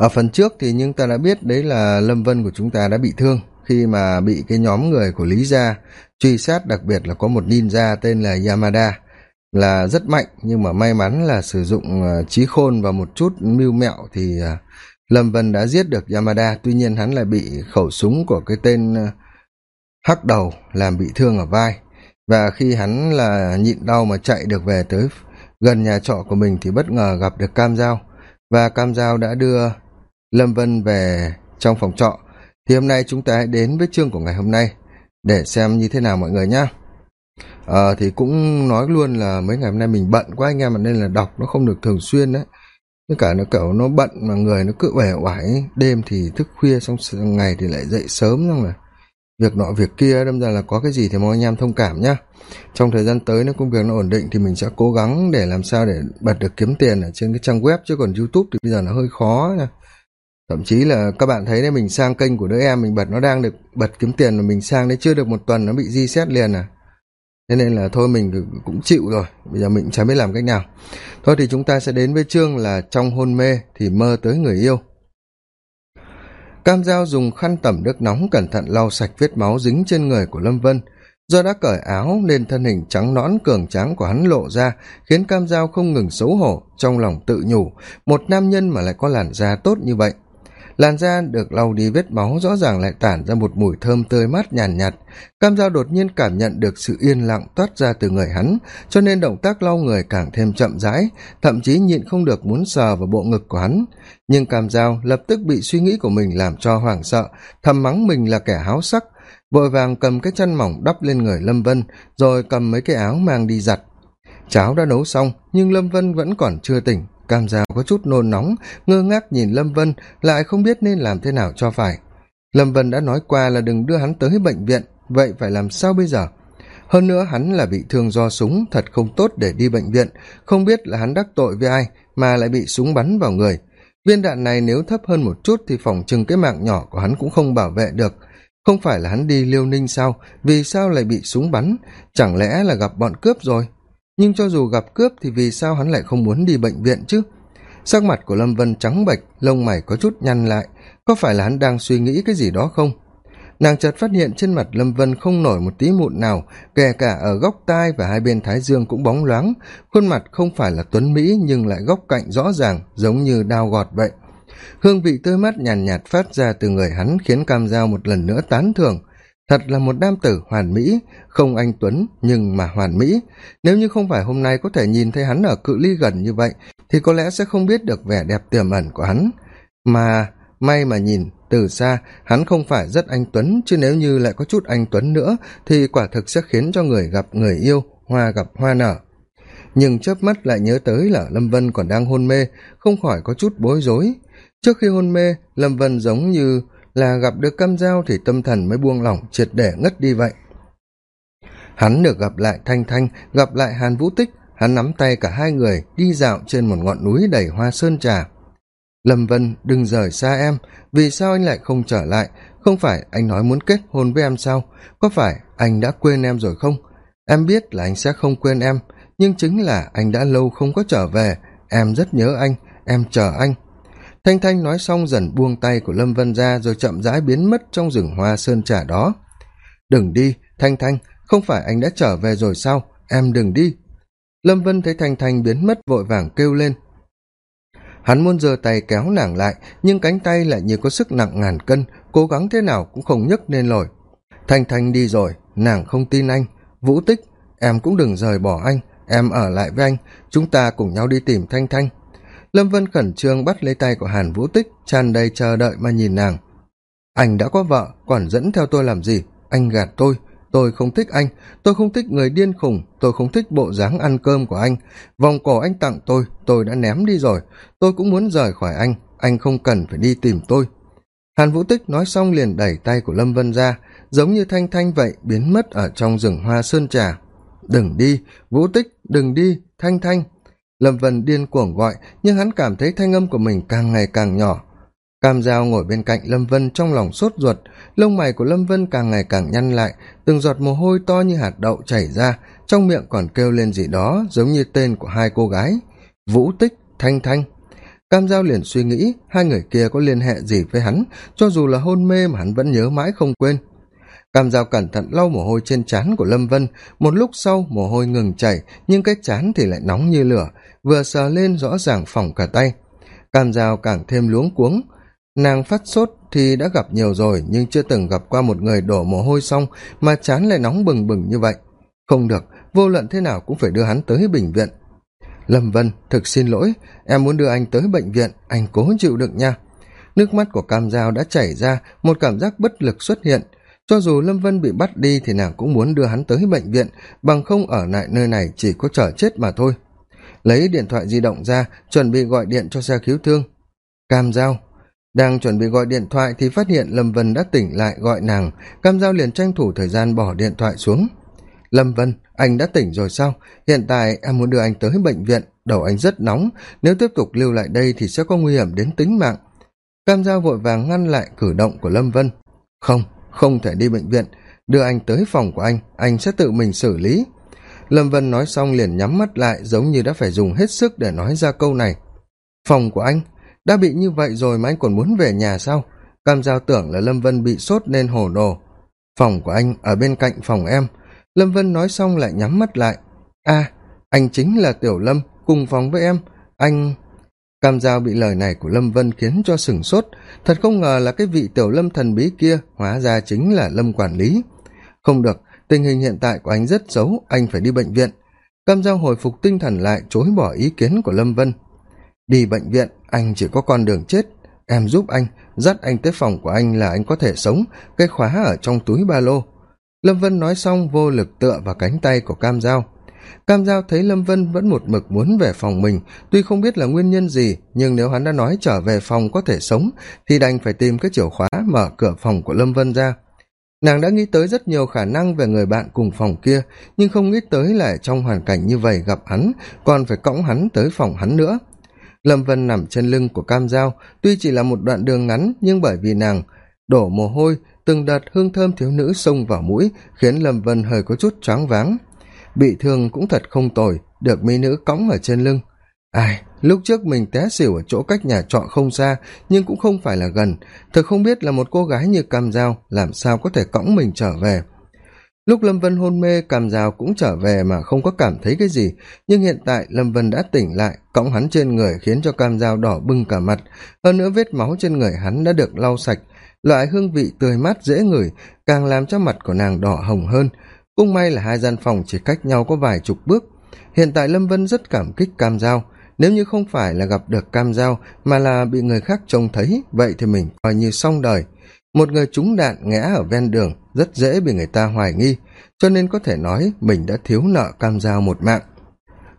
ở phần trước thì nhưng ta đã biết, đấy là lâm vân của chúng ta đã bị thương. Khi mà bị cái nhóm người của lý gia truy sát, đặc biệt là có một ninja tên là yamada, là rất mạnh, nhưng mà may mắn là sử dụng ờ, trí khôn và một chút mưu mẹo thì ờ, lâm vân đã giết được yamada. Tuy nhiên hắn lại bị khẩu súng của cái tên ờ, hắc đầu làm bị thương ở vai. Và khi hắn là nhịn đau mà chạy được về tới gần nhà trọ của mình thì bất ngờ gặp được cam giao. Và cam giao đã đưa lâm vân về trong phòng trọ. Thì hôm nay chúng ta hãy đến với chương của ngày hôm nay để xem như thế nào mọi người nhé ờ thì cũng nói luôn là mấy ngày hôm nay mình bận quá anh em nên là đọc nó không được thường xuyên đấy. Tất cả nó kiểu nó bận mà người nó cứ uể oải, đêm thì thức khuya xong ngày thì lại dậy sớm xong là việc nọ việc kia, đâm ra là có cái gì thì mong anh em thông cảm nhá. Trong thời gian tới nếu công việc nó ổn định thì mình sẽ cố gắng để làm sao để bật được kiếm tiền ở trên cái trang web, chứ còn youtube thì bây giờ nó hơi khó nha thậm chí là các bạn thấy đấy, mình sang kênh của đứa em, mình bật nó đang được, bật kiếm tiền mà mình sang đấy chưa được một tuần nó bị di xét liền à. Thế nên là thôi mình cũng chịu rồi, bây giờ mình cũng chẳng biết làm cách nào. Thôi thì chúng ta sẽ đến với chương là trong hôn mê thì mơ tới người yêu. Cam dao dùng khăn tẩm nước nóng cẩn thận lau sạch vết máu dính trên người của lâm vân. Do đã cởi áo nên thân hình trắng nõn cường tráng của hắn lộ ra, khiến cam dao không ngừng xấu hổ, trong lòng tự nhủ, một nam nhân mà lại có làn da tốt như vậy làn da được lau đi vết máu rõ ràng lại tản ra một mùi thơm tươi mát nhàn nhạt, nhạt cam dao đột nhiên cảm nhận được sự yên lặng toát ra từ người hắn cho nên động tác lau người càng thêm chậm rãi thậm chí nhịn không được muốn sờ vào bộ ngực của hắn. Nhưng cam dao lập tức bị suy nghĩ của mình làm cho hoảng sợ thầm mắng mình là kẻ háo sắc. Vội vàng cầm cái chăn mỏng đắp lên người lâm vân rồi cầm mấy cái áo mang đi giặt. Cháo đã nấu xong nhưng lâm vân vẫn còn chưa tỉnh cam dao có chút nôn nóng, ngơ ngác nhìn lâm vân, lại không biết nên làm thế nào cho phải. Lâm vân đã nói qua là đừng đưa hắn tới bệnh viện, vậy phải làm sao bây giờ? Hơn nữa hắn là bị thương do súng, thật không tốt để đi bệnh viện, không biết là hắn đắc tội với ai mà lại bị súng bắn vào người. Viên đạn này nếu thấp hơn một chút thì phỏng chừng cái mạng nhỏ của hắn cũng không bảo vệ được. Không phải là hắn đi liêu ninh sao? Vì sao lại bị súng bắn? Chẳng lẽ là gặp bọn cướp rồi? Nhưng cho dù gặp cướp thì vì sao hắn lại không muốn đi bệnh viện chứ? Sắc mặt của lâm vân trắng bệch lông mày có chút nhăn lại. Có phải là hắn đang suy nghĩ cái gì đó không? Nàng chợt phát hiện trên mặt lâm vân không nổi một tí mụn nào kể cả ở góc tai và hai bên thái dương cũng bóng loáng. Khuôn mặt không phải là tuấn mỹ nhưng lại góc cạnh rõ ràng giống như đao gọt vậy. Hương vị tươi mát nhàn nhạt, nhạt phát ra từ người hắn khiến cam g một lần nữa tán thưởng thật là một nam tử hoàn mỹ, không anh tuấn nhưng mà hoàn mỹ. Nếu như không phải hôm nay có thể nhìn thấy hắn ở cự ly gần như vậy, thì có lẽ sẽ không biết được vẻ đẹp tiềm ẩn của hắn. Mà may mà nhìn, từ xa, hắn không phải rất anh tuấn, chứ nếu như lại có chút anh tuấn nữa, thì quả thực sẽ khiến cho người gặp người yêu, hoa gặp hoa nở. Nhưng chớp mắt lại nhớ tới là lâm vân còn đang hôn mê, không khỏi có chút bối rối. Trước khi hôn mê, lâm vân giống như là gặp được cam dao thì tâm thần mới buông lỏng, triệt để ngất đi vậy. Hắn được gặp lại thanh thanh, gặp lại hàn vũ tích. Hắn nắm tay cả hai người, đi dạo trên một ngọn núi đầy hoa sơn trà. Lâm vân, đừng rời xa em. Vì sao anh lại không trở lại? Không phải anh nói muốn kết hôn với em sao? Có phải anh đã quên em rồi không? Em biết là anh sẽ không quên em, nhưng chính là anh đã lâu không có trở về. Em rất nhớ anh, em chờ anh thanh thanh nói xong dần buông tay của lâm vân ra rồi chậm rãi biến mất trong rừng hoa sơn trà đó. Đừng đi, thanh thanh, không phải anh đã trở về rồi sao? Em đừng đi. Lâm vân thấy thanh thanh biến mất vội vàng kêu lên. Hắn muốn giơ tay kéo nàng lại, nhưng cánh tay lại như có sức nặng ngàn cân, cố gắng thế nào cũng không nhấc nên nổi. Thanh thanh đi rồi, nàng không tin anh. Vũ tích, em cũng đừng rời bỏ anh, em ở lại với anh. Chúng ta cùng nhau đi tìm thanh thanh lâm vân khẩn trương bắt lấy tay của hàn vũ tích, tràn đầy chờ đợi mà nhìn nàng. Anh đã có vợ, còn dẫn theo tôi làm gì? Anh gạt tôi. Tôi không thích anh. Tôi không thích người điên khùng. Tôi không thích bộ dáng ăn cơm của anh. Vòng cổ anh tặng tôi tôi đã ném đi rồi. Tôi cũng muốn rời khỏi anh. Anh không cần phải đi tìm tôi. Hàn vũ tích nói xong liền đẩy tay của lâm vân ra, giống như thanh thanh vậy biến mất ở trong rừng hoa sơn trà. Đừng đi, vũ tích, đừng đi, thanh thanh lâm vân điên cuồng gọi, nhưng hắn cảm thấy thanh âm của mình càng ngày càng nhỏ. Cam dao ngồi bên cạnh lâm vân trong lòng sốt ruột, lông mày của lâm vân càng ngày càng nhăn lại, từng giọt mồ hôi to như hạt đậu chảy ra, trong miệng còn kêu lên gì đó giống như tên của hai cô gái. Vũ tích, thanh thanh. Cam giao liền suy nghĩ, hai người kia có liên hệ gì với hắn, cho dù là hôn mê mà hắn vẫn nhớ mãi không quên cam giao cẩn thận lau mồ hôi trên trán của lâm vân. Một lúc sau, mồ hôi ngừng chảy, nhưng cái chán thì lại nóng như lửa, vừa sờ lên rõ ràng phỏng cả tay. Cam giao càng thêm luống cuống. Nàng phát sốt thì đã gặp nhiều rồi, nhưng chưa từng gặp qua một người đổ mồ hôi xong mà chán lại nóng bừng bừng như vậy. Không được, vô luận thế nào cũng phải đưa hắn tới bệnh viện. Lâm vân, thực xin lỗi, em muốn đưa anh tới bệnh viện, anh cố chịu đựng nha. Nước mắt của cam giao đã chảy ra, một cảm giác bất lực xuất hiện cho dù lâm vân bị bắt đi thì nàng cũng muốn đưa hắn tới bệnh viện, bằng không ở lại nơi này chỉ có chở chết mà thôi. Lấy điện thoại di động ra, chuẩn bị gọi điện cho xe cứu thương. Cam giao. Đang chuẩn bị gọi điện thoại thì phát hiện lâm vân đã tỉnh lại gọi nàng. Cam giao liền tranh thủ thời gian bỏ điện thoại xuống. Lâm vân, anh đã tỉnh rồi sao? Hiện tại em muốn đưa anh tới bệnh viện. Đầu anh rất nóng. Nếu tiếp tục lưu lại đây thì sẽ có nguy hiểm đến tính mạng. Cam giao vội vàng ngăn lại cử động của lâm vân. Không không thể đi bệnh viện đưa anh tới phòng của anh anh sẽ tự mình xử lý. Lâm vân nói xong liền nhắm mắt lại giống như đã phải dùng hết sức để nói ra câu này. Phòng của anh đã bị như vậy rồi mà anh còn muốn về nhà sao? Cam giao tưởng là lâm vân bị sốt nên hồ đồ. Phòng của anh ở bên cạnh phòng em. Lâm vân nói xong lại nhắm mắt lại. A à, anh chính là tiểu lâm cùng phòng với em. Anh cam giao bị lời này của lâm vân khiến cho sửng sốt. Thật không ngờ là cái vị tiểu lâm thần bí kia, hóa ra chính là lâm quản lý. Không được, tình hình hiện tại của anh rất xấu, anh phải đi bệnh viện. Cam giao hồi phục tinh thần lại, chối bỏ ý kiến của lâm vân. Đi bệnh viện, anh chỉ có con đường chết. Em giúp anh, dắt anh tới phòng của anh là anh có thể sống, cái khóa ở trong túi ba lô. Lâm vân nói xong, vô lực tựa vào cánh tay của cam giao cam giao thấy lâm vân vẫn một mực muốn về phòng mình tuy không biết là nguyên nhân gì nhưng nếu hắn đã nói trở về phòng có thể sống thì đành phải tìm cái chìa khóa mở cửa phòng của lâm vân ra. Nàng đã nghĩ tới rất nhiều khả năng về người bạn cùng phòng kia nhưng không nghĩ tới là trong hoàn cảnh như vậy gặp hắn còn phải cõng hắn tới phòng hắn nữa. Lâm vân nằm trên lưng của cam Giao, tuy chỉ là một đoạn đường ngắn nhưng bởi vì nàng đổ mồ hôi từng đợt hương thơm thiếu nữ xông vào mũi khiến lâm vân hơi có chút choáng váng bị thương cũng thật không tồi, được mỹ nữ cõng ở trên lưng. Ai, lúc trước mình té xỉu ở chỗ cách nhà trọ không xa, nhưng cũng không phải là gần. Thực không biết là một cô gái như cam dao làm sao có thể cõng mình trở về. Lúc lâm vân hôn mê, cam rào cũng trở về mà không có cảm thấy cái gì. Nhưng hiện tại, lâm vân đã tỉnh lại, cõng hắn trên người khiến cho cam dao đỏ bưng cả mặt. Hơn nữa vết máu trên người hắn đã được lau sạch. Loại hương vị tươi mát dễ ngửi, càng làm cho mặt của nàng đỏ hồng hơn cũng may là hai gian phòng chỉ cách nhau có vài chục bước. Hiện tại lâm vân rất cảm kích cam Giao. nếu như không phải là gặp được cam Giao mà là bị người khác trông thấy, vậy thì mình coi như xong đời. Một người trúng đạn ngã ở ven đường rất dễ bị người ta hoài nghi, cho nên có thể nói mình đã thiếu nợ cam giao một mạng.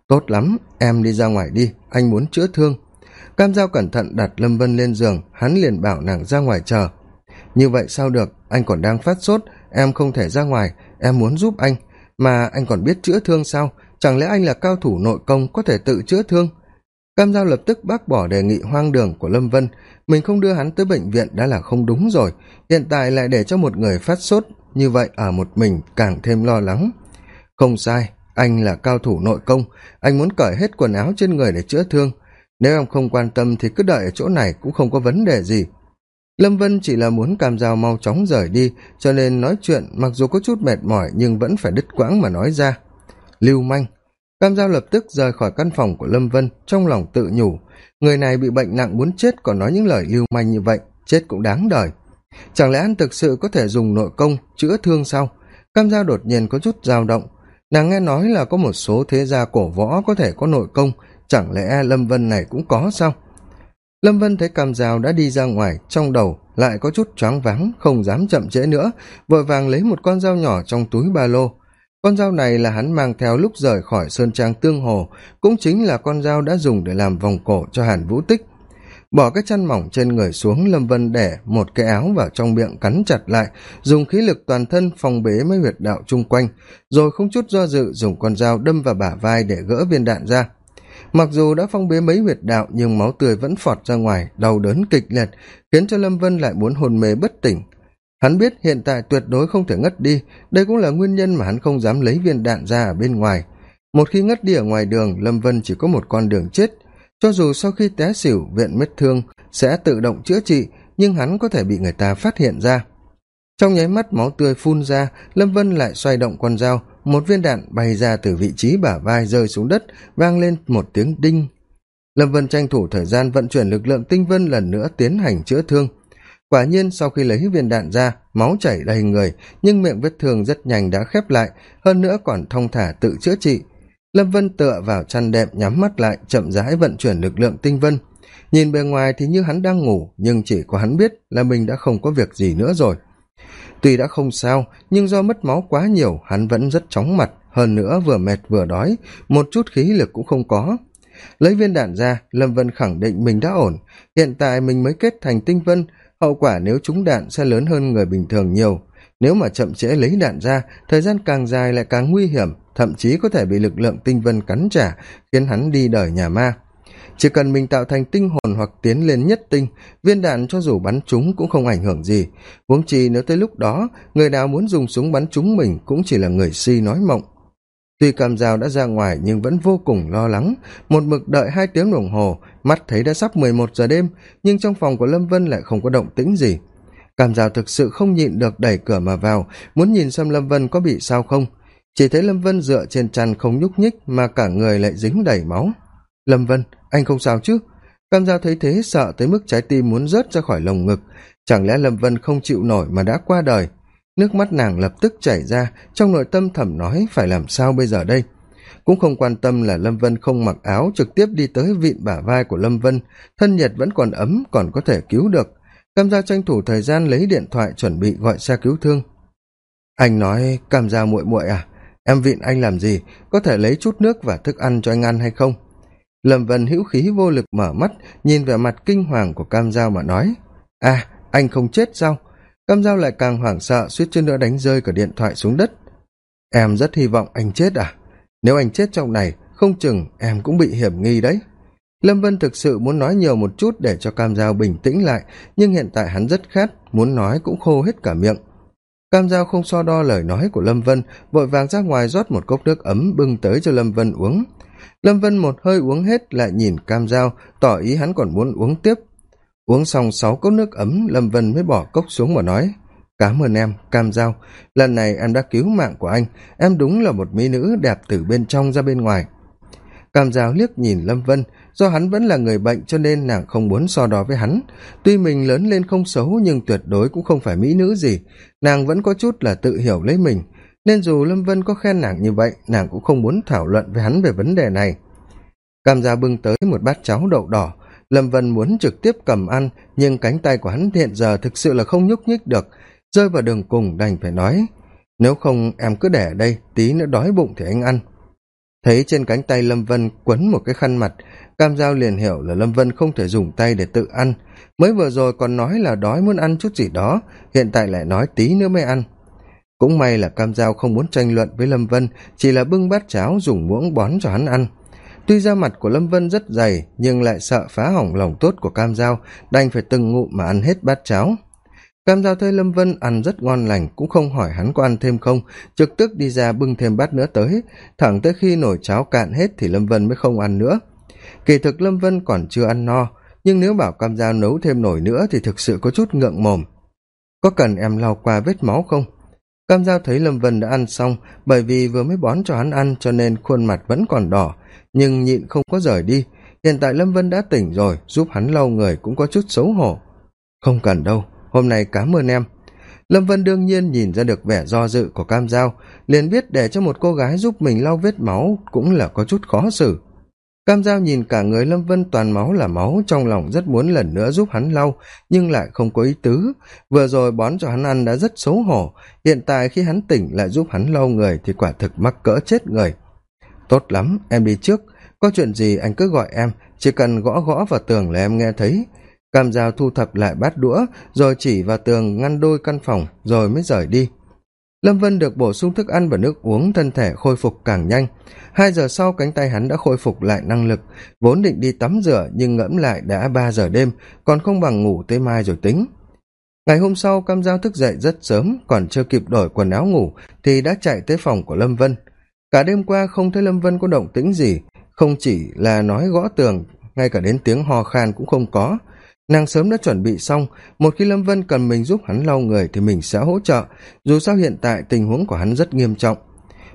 Tốt lắm, em đi ra ngoài đi, anh muốn chữa thương. Cam giao cẩn thận đặt lâm vân lên giường, hắn liền bảo nàng ra ngoài chờ như vậy sao được? Anh còn đang phát sốt, em không thể ra ngoài, em muốn giúp anh. Mà anh còn biết chữa thương sao? Chẳng lẽ anh là cao thủ nội công có thể tự chữa thương? Cam giao lập tức bác bỏ đề nghị hoang đường của lâm vân. Mình không đưa hắn tới bệnh viện đã là không đúng rồi. Hiện tại lại để cho một người phát sốt, như vậy ở một mình càng thêm lo lắng. Không sai, anh là cao thủ nội công. Anh muốn cởi hết quần áo trên người để chữa thương. Nếu em không quan tâm thì cứ đợi ở chỗ này cũng không có vấn đề gì lâm vân chỉ là muốn cam dao mau chóng rời đi, cho nên nói chuyện mặc dù có chút mệt mỏi nhưng vẫn phải đứt quãng mà nói ra. Lưu manh, cam giao lập tức rời khỏi căn phòng của lâm vân, trong lòng tự nhủ, người này bị bệnh nặng muốn chết còn nói những lời lưu manh như vậy, chết cũng đáng đời. Chẳng lẽ anh thực sự có thể dùng nội công chữa thương sao? Cam giao đột nhiên có chút dao động, nàng nghe nói là có một số thế gia cổ võ có thể có nội công, chẳng lẽ lâm vân này cũng có sao? Lâm vân thấy cam dao đã đi ra ngoài, trong đầu lại có chút choáng váng, không dám chậm trễ nữa, vội vàng lấy một con dao nhỏ trong túi ba lô. Con dao này là hắn mang theo lúc rời khỏi sơn trang tương hồ, cũng chính là con dao đã dùng để làm vòng cổ cho hàn vũ tích. Bỏ cái chăn mỏng trên người xuống, lâm vân để một cái áo vào trong miệng cắn chặt lại, dùng khí lực toàn thân phòng bế mấy huyệt đạo chung quanh, rồi không chút do dự dùng con dao đâm vào bả vai để gỡ viên đạn ra mặc dù đã phong bế mấy huyệt đạo, nhưng máu tươi vẫn phọt ra ngoài, đau đớn kịch liệt, khiến cho lâm vân lại muốn hôn mê bất tỉnh. Hắn biết hiện tại tuyệt đối không thể ngất đi, đây cũng là nguyên nhân mà hắn không dám lấy viên đạn ra ở bên ngoài. Một khi ngất đi ở ngoài đường, lâm vân chỉ có một con đường chết. Cho dù sau khi té xỉu, viện vết thương sẽ tự động chữa trị, nhưng hắn có thể bị người ta phát hiện ra. Trong nháy mắt máu tươi phun ra, lâm vân lại xoay động con dao một viên đạn bay ra từ vị trí bả vai rơi xuống đất, vang lên một tiếng đinh. Lâm vân tranh thủ thời gian vận chuyển lực lượng tinh vân lần nữa tiến hành chữa thương. Quả nhiên, sau khi lấy viên đạn ra, máu chảy đầy người, nhưng miệng vết thương rất nhanh đã khép lại, hơn nữa còn thong thả tự chữa trị. Lâm vân tựa vào chăn đệm nhắm mắt lại, chậm rãi vận chuyển lực lượng tinh vân. Nhìn bề ngoài thì như hắn đang ngủ, nhưng chỉ có hắn biết là mình đã không có việc gì nữa rồi tuy đã không sao, nhưng do mất máu quá nhiều, hắn vẫn rất chóng mặt. Hơn nữa, vừa mệt vừa đói, một chút khí lực cũng không có. Lấy viên đạn ra, lâm vân khẳng định mình đã ổn. Hiện tại mình mới kết thành tinh vân, hậu quả nếu trúng đạn sẽ lớn hơn người bình thường nhiều. Nếu mà chậm trễ lấy đạn ra, thời gian càng dài lại càng nguy hiểm, thậm chí có thể bị lực lượng tinh vân cắn trả, khiến hắn đi đời nhà ma chỉ cần mình tạo thành tinh hồn hoặc tiến lên nhất tinh, viên đạn cho dù bắn chúng cũng không ảnh hưởng gì. Huống chi nếu tới lúc đó, người nào muốn dùng súng bắn chúng mình cũng chỉ là người si nói mộng. Tuy cam dao đã ra ngoài nhưng vẫn vô cùng lo lắng. Một mực đợi hai tiếng đồng hồ, mắt thấy đã sắp mười một giờ đêm, nhưng trong phòng của lâm vân lại không có động tĩnh gì. Cam dao thực sự không nhịn được đẩy cửa mà vào, muốn nhìn xem lâm vân có bị sao không. Chỉ thấy lâm vân dựa trên chăn không nhúc nhích mà cả người lại dính đầy máu lâm vân, anh không sao chứ? Cam giao thấy thế, sợ tới mức trái tim muốn rớt ra khỏi lồng ngực. Chẳng lẽ lâm vân không chịu nổi mà đã qua đời? Nước mắt nàng lập tức chảy ra, trong nội tâm thầm nói, phải làm sao bây giờ đây? Cũng không quan tâm là lâm vân không mặc áo trực tiếp đi tới vịn bả vai của lâm vân. Thân nhiệt vẫn còn ấm, còn có thể cứu được. Cam giao tranh thủ thời gian lấy điện thoại chuẩn bị gọi xe cứu thương. Anh nói, cam giao muội muội à em vịn anh làm gì? Có thể lấy chút nước và thức ăn cho anh ăn hay không? Lâm vân hữu khí vô lực mở mắt, nhìn vẻ mặt kinh hoàng của cam giao mà nói à anh không chết sao? Cam giao lại càng hoảng sợ, suýt chân nữa đánh rơi cả điện thoại xuống đất. Em rất hy vọng anh chết à? Nếu anh chết trong này, không chừng em cũng bị hiểm nghi đấy. Lâm vân thực sự muốn nói nhiều một chút để cho cam giao bình tĩnh lại, nhưng hiện tại hắn rất khát, muốn nói cũng khô hết cả miệng. Cam giao không so đo lời nói của lâm vân, vội vàng ra ngoài rót một cốc nước ấm bưng tới cho lâm vân uống lâm vân một hơi uống hết, lại nhìn cam dao tỏ ý hắn còn muốn uống tiếp. Uống xong sáu cốc nước ấm, lâm vân mới bỏ cốc xuống mà nói cám ơn em, cam dao lần này em đã cứu mạng của anh. Em đúng là một mỹ nữ đẹp từ bên trong ra bên ngoài. Cam dao liếc nhìn lâm vân, do hắn vẫn là người bệnh cho nên nàng không muốn so đo với hắn. Tuy mình lớn lên không xấu, nhưng tuyệt đối cũng không phải mỹ nữ gì. Nàng vẫn có chút là tự hiểu lấy mình nên dù lâm vân có khen nàng như vậy, nàng cũng không muốn thảo luận với hắn về vấn đề này. Cam gia bưng tới một bát cháo đậu đỏ. Lâm vân muốn trực tiếp cầm ăn, nhưng cánh tay của hắn hiện giờ thực sự là không nhúc nhích được. Rơi vào đường cùng, đành phải nói, nếu không, em cứ để ở đây, tí nữa đói bụng thì anh ăn. Thấy trên cánh tay lâm vân quấn một cái khăn mặt, cam giao liền hiểu là lâm vân không thể dùng tay để tự ăn. Mới vừa rồi còn nói là đói muốn ăn chút gì đó, hiện tại lại nói tí nữa mới ăn cũng may là cam giao không muốn tranh luận với lâm vân, chỉ là bưng bát cháo dùng muỗng bón cho hắn ăn. Tuy da mặt của lâm vân rất dày, nhưng lại sợ phá hỏng lòng tốt của cam giao đành phải từng ngụ mà ăn hết bát cháo. Cam giao thấy lâm vân ăn rất ngon lành, cũng không hỏi hắn có ăn thêm không, trực tức đi ra bưng thêm bát nữa tới. Thẳng tới khi nổi cháo cạn hết thì lâm vân mới không ăn nữa. Kỳ thực lâm vân còn chưa ăn no, nhưng nếu bảo cam giao nấu thêm nồi nữa thì thực sự có chút ngượng mồm. Có cần em lau qua vết máu không? Cam giao thấy lâm vân đã ăn xong, bởi vì vừa mới bón cho hắn ăn cho nên khuôn mặt vẫn còn đỏ, nhưng nhịn không có rời đi. Hiện tại lâm vân đã tỉnh rồi, giúp hắn lau người cũng có chút xấu hổ. Không cần đâu, hôm nay cám ơn em. Lâm vân đương nhiên nhìn ra được vẻ do dự của cam giao, liền biết để cho một cô gái giúp mình lau vết máu cũng là có chút khó xử cam giao nhìn cả người lâm vân toàn máu là máu, trong lòng rất muốn lần nữa giúp hắn lau, nhưng lại không có ý tứ. Vừa rồi bón cho hắn ăn đã rất xấu hổ, hiện tại khi hắn tỉnh lại giúp hắn lau người thì quả thực mắc cỡ chết người. Tốt lắm, em đi trước, có chuyện gì anh cứ gọi em, chỉ cần gõ gõ vào tường là em nghe thấy. Cam giao thu thập lại bát đũa, rồi chỉ vào tường ngăn đôi căn phòng, rồi mới rời đi lâm vân được bổ sung thức ăn và nước uống, thân thể khôi phục càng nhanh. Hai giờ sau, cánh tay hắn đã khôi phục lại năng lực, vốn định đi tắm rửa nhưng ngẫm lại đã ba giờ đêm, còn không bằng ngủ tới mai rồi tính. Ngày hôm sau, cam giao thức dậy rất sớm, còn chưa kịp đổi quần áo ngủ, thì đã chạy tới phòng của lâm vân. Cả đêm qua không thấy lâm vân có động tĩnh gì, không chỉ là nói gõ tường, ngay cả đến tiếng ho khan cũng không có nàng sớm đã chuẩn bị xong, một khi lâm vân cần mình giúp hắn lau người thì mình sẽ hỗ trợ, dù sao hiện tại tình huống của hắn rất nghiêm trọng.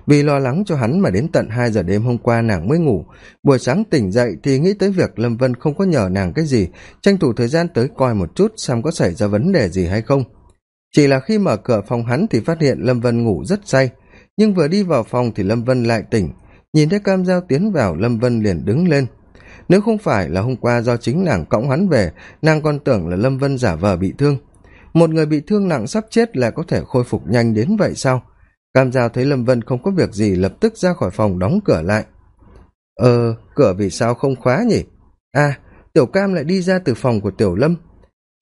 Vì lo lắng cho hắn mà đến tận hai giờ đêm hôm qua nàng mới ngủ, buổi sáng tỉnh dậy thì nghĩ tới việc lâm vân không có nhờ nàng cái gì, tranh thủ thời gian tới coi một chút xem có xảy ra vấn đề gì hay không. Chỉ là khi mở cửa phòng hắn thì phát hiện lâm vân ngủ rất say, nhưng vừa đi vào phòng thì lâm vân lại tỉnh, nhìn thấy cam g tiến vào lâm vân liền đứng lên nếu không phải là hôm qua do chính nàng cõng hắn về, nàng còn tưởng là lâm vân giả vờ bị thương. Một người bị thương nặng sắp chết là có thể khôi phục nhanh đến vậy sao? Cam giao thấy lâm vân không có việc gì, lập tức ra khỏi phòng đóng cửa lại. Ờ cửa vì sao không khóa nhỉ? À tiểu cam lại đi ra từ phòng của tiểu lâm.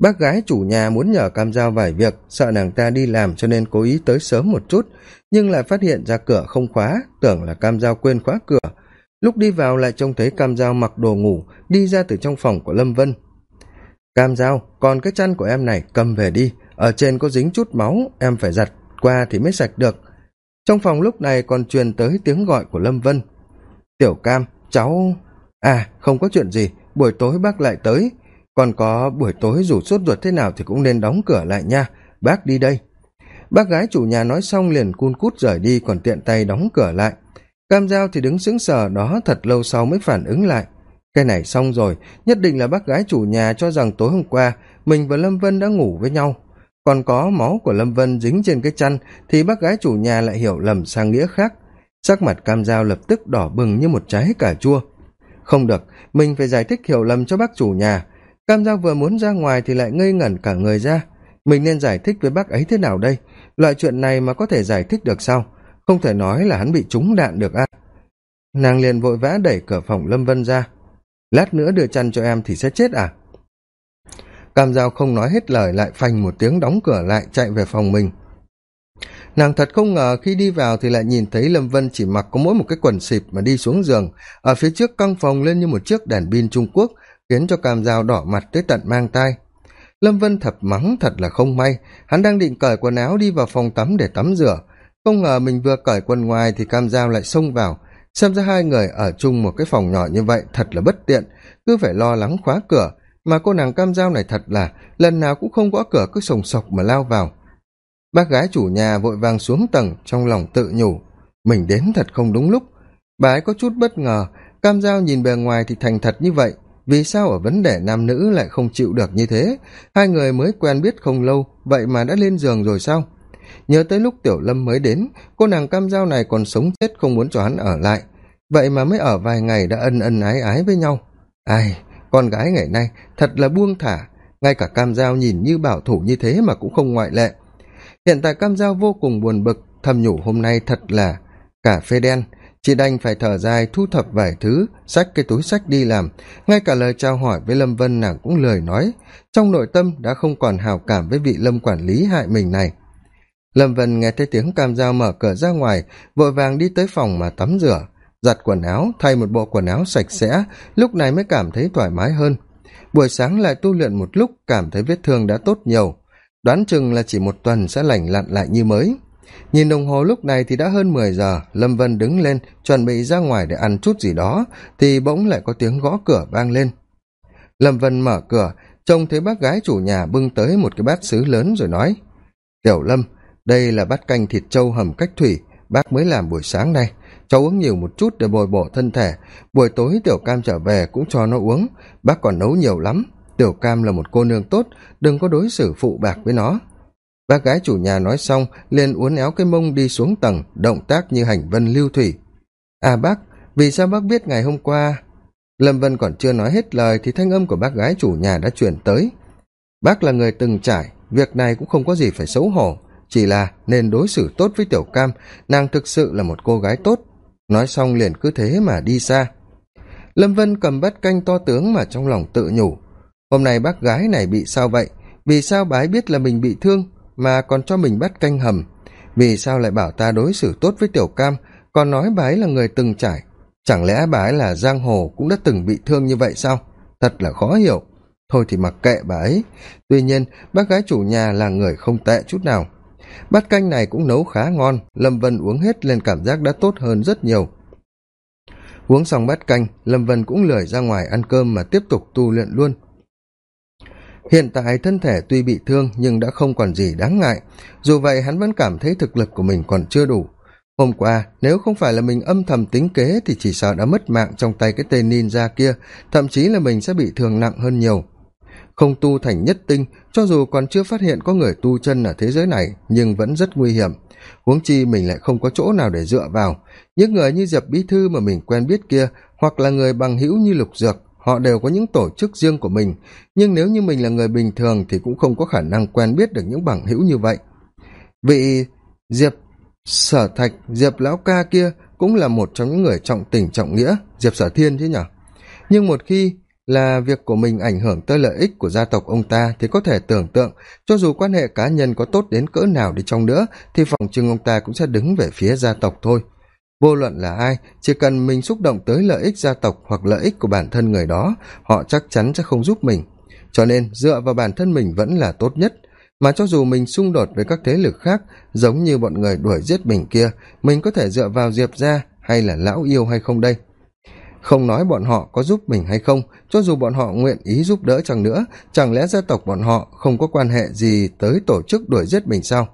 Bác gái chủ nhà muốn nhờ cam giao vài việc, sợ nàng ta đi làm cho nên cố ý tới sớm một chút, nhưng lại phát hiện ra cửa không khóa, tưởng là cam giao quên khóa cửa lúc đi vào lại trông thấy cam dao mặc đồ ngủ, đi ra từ trong phòng của lâm vân. Cam dao còn cái chăn của em này cầm về đi, ở trên có dính chút máu, em phải giặt qua thì mới sạch được. Trong phòng lúc này còn truyền tới tiếng gọi của lâm vân. Tiểu cam, cháu à không có chuyện gì, buổi tối bác lại tới. Còn có buổi tối dù sốt ruột thế nào thì cũng nên đóng cửa lại nha, bác đi đây. Bác gái chủ nhà nói xong liền cun cút rời đi, còn tiện tay đóng cửa lại cam g thì đứng sững sờ, đó thật lâu sau mới phản ứng lại. Cái này xong rồi, nhất định là bác gái chủ nhà cho rằng tối hôm qua, mình và lâm vân đã ngủ với nhau. Còn có máu của lâm vân dính trên cái chăn, thì bác gái chủ nhà lại hiểu lầm sang nghĩa khác. Sắc mặt cam g lập tức đỏ bừng như một trái cà chua. Không được, mình phải giải thích hiểu lầm cho bác chủ nhà. Cam g vừa muốn ra ngoài thì lại ngây ngẩn cả người ra. Mình nên giải thích với bác ấy thế nào đây? Loại chuyện này mà có thể giải thích được sao? Không thể nói là hắn bị trúng đạn được à? Nàng liền vội vã đẩy cửa phòng lâm vân ra. Lát nữa đưa chăn cho em thì sẽ chết à? Cam g không nói hết lời, lại phanh một tiếng đóng cửa lại, chạy về phòng mình. Nàng thật không ngờ khi đi vào thì lại nhìn thấy lâm vân chỉ mặc có mỗi một cái quần xịp mà đi xuống giường, ở phía trước căng phòng lên như một chiếc đèn pin trung quốc, khiến cho cam dao đỏ mặt tới tận mang tai. Lâm vân thập mắng thật là không may, hắn đang định cởi quần áo đi vào phòng tắm để tắm rửa không ngờ mình vừa cởi quần ngoài thì cam dao lại xông vào. Xem ra hai người ở chung một cái phòng nhỏ như vậy thật là bất tiện. Cứ phải lo lắng khóa cửa. Mà cô nàng cam dao này thật là, lần nào cũng không gõ cửa, cứ sồng sộc mà lao vào. Bác gái chủ nhà vội vàng xuống tầng, trong lòng tự nhủ, mình đến thật không đúng lúc. Bà ấy có chút bất ngờ, cam dao nhìn bề ngoài thì thành thật như vậy. Vì sao ở vấn đề nam nữ lại không chịu được như thế? Hai người mới quen biết không lâu, vậy mà đã lên giường rồi sao? Nhớ tới lúc tiểu lâm mới đến, cô nàng cam dao này còn sống chết không muốn cho hắn ở lại. Vậy mà mới ở vài ngày đã ân ân ái ái với nhau. Ai, con gái ngày nay thật là buông thả. Ngay cả cam dao nhìn như bảo thủ như thế mà cũng không ngoại lệ. Hiện tại cam dao vô cùng buồn bực, thầm nhủ hôm nay thật là cà phê đen. Chị đành phải thở dài, thu thập vài thứ, xách cái túi sách đi làm. Ngay cả lời trao hỏi với lâm vân nàng cũng lười nói. Trong nội tâm đã không còn hào cảm với vị lâm quản lý hại mình này lâm vân nghe thấy tiếng cam dao mở cửa ra ngoài, vội vàng đi tới phòng mà tắm rửa. Giặt quần áo, thay một bộ quần áo sạch sẽ, lúc này mới cảm thấy thoải mái hơn. Buổi sáng lại tu luyện một lúc, cảm thấy vết thương đã tốt nhiều. Đoán chừng là chỉ một tuần sẽ lành lặn lại như mới. Nhìn đồng hồ lúc này thì đã hơn mười giờ, lâm vân đứng lên, chuẩn bị ra ngoài để ăn chút gì đó, thì bỗng lại có tiếng gõ cửa vang lên. Lâm vân mở cửa, trông thấy bác gái chủ nhà bưng tới một cái bát xứ lớn rồi nói, tiểu lâm đây là bát canh thịt trâu hầm cách thủy, bác mới làm buổi sáng nay. Cháu uống nhiều một chút để bồi bổ thân thể. Buổi tối tiểu cam trở về cũng cho nó uống. Bác còn nấu nhiều lắm. Tiểu cam là một cô nương tốt, đừng có đối xử phụ bạc với nó. Bác gái chủ nhà nói xong, liền uốn éo cái mông đi xuống tầng, động tác như hành vân lưu thủy. À bác, vì sao bác biết ngày hôm qua? Lâm vân còn chưa nói hết lời thì thanh âm của bác gái chủ nhà đã chuyển tới. Bác là người từng trải, việc này cũng không có gì phải xấu hổ chỉ là nên đối xử tốt với tiểu cam, nàng thực sự là một cô gái tốt. Nói xong liền cứ thế mà đi xa. Lâm vân cầm bát canh to tướng mà trong lòng tự nhủ. Hôm nay bác gái này bị sao vậy? Vì sao bái biết là mình bị thương, mà còn cho mình bắt canh hầm? Vì sao lại bảo ta đối xử tốt với tiểu cam, còn nói bà ấy là người từng trải? Chẳng lẽ bà ấy là giang hồ cũng đã từng bị thương như vậy sao? Thật là khó hiểu. Thôi thì mặc kệ bà ấy. Tuy nhiên, bác gái chủ nhà là người không tệ chút nào bát canh này cũng nấu khá ngon, lâm vân uống hết lên cảm giác đã tốt hơn rất nhiều. Uống xong bát canh, lâm vân cũng lười ra ngoài ăn cơm mà tiếp tục tu luyện luôn. Hiện tại thân thể tuy bị thương nhưng đã không còn gì đáng ngại, dù vậy hắn vẫn cảm thấy thực lực của mình còn chưa đủ. Hôm qua, nếu không phải là mình âm thầm tính kế thì chỉ sợ đã mất mạng trong tay cái tên ninja kia, thậm chí là mình sẽ bị thương nặng hơn nhiều không tu thành nhất tinh, cho dù còn chưa phát hiện có người tu chân ở thế giới này, nhưng vẫn rất nguy hiểm. Huống chi mình lại không có chỗ nào để dựa vào. Những người như diệp bí thư mà mình quen biết kia, hoặc là người bằng hữu như lục dược, họ đều có những tổ chức riêng của mình. Nhưng nếu như mình là người bình thường thì cũng không có khả năng quen biết được những bằng hữu như vậy. Vị diệp sở thạch, diệp lão ca kia cũng là một trong những người trọng tình trọng nghĩa, diệp sở thiên chứ nhở? Nhưng một khi là việc của mình ảnh hưởng tới lợi ích của gia tộc ông ta thì có thể tưởng tượng, cho dù quan hệ cá nhân có tốt đến cỡ nào đi chăng nữa, thì phòng chừng ông ta cũng sẽ đứng về phía gia tộc thôi. Vô luận là ai, chỉ cần mình xúc động tới lợi ích gia tộc hoặc lợi ích của bản thân người đó, họ chắc chắn sẽ không giúp mình. Cho nên, dựa vào bản thân mình vẫn là tốt nhất. Mà cho dù mình xung đột với các thế lực khác, giống như bọn người đuổi giết mình kia, mình có thể dựa vào diệp ra hay là lão yêu hay không đây? Không nói bọn họ có giúp mình hay không, cho dù bọn họ nguyện ý giúp đỡ chẳng nữa, chẳng lẽ gia tộc bọn họ không có quan hệ gì tới tổ chức đuổi giết mình sao?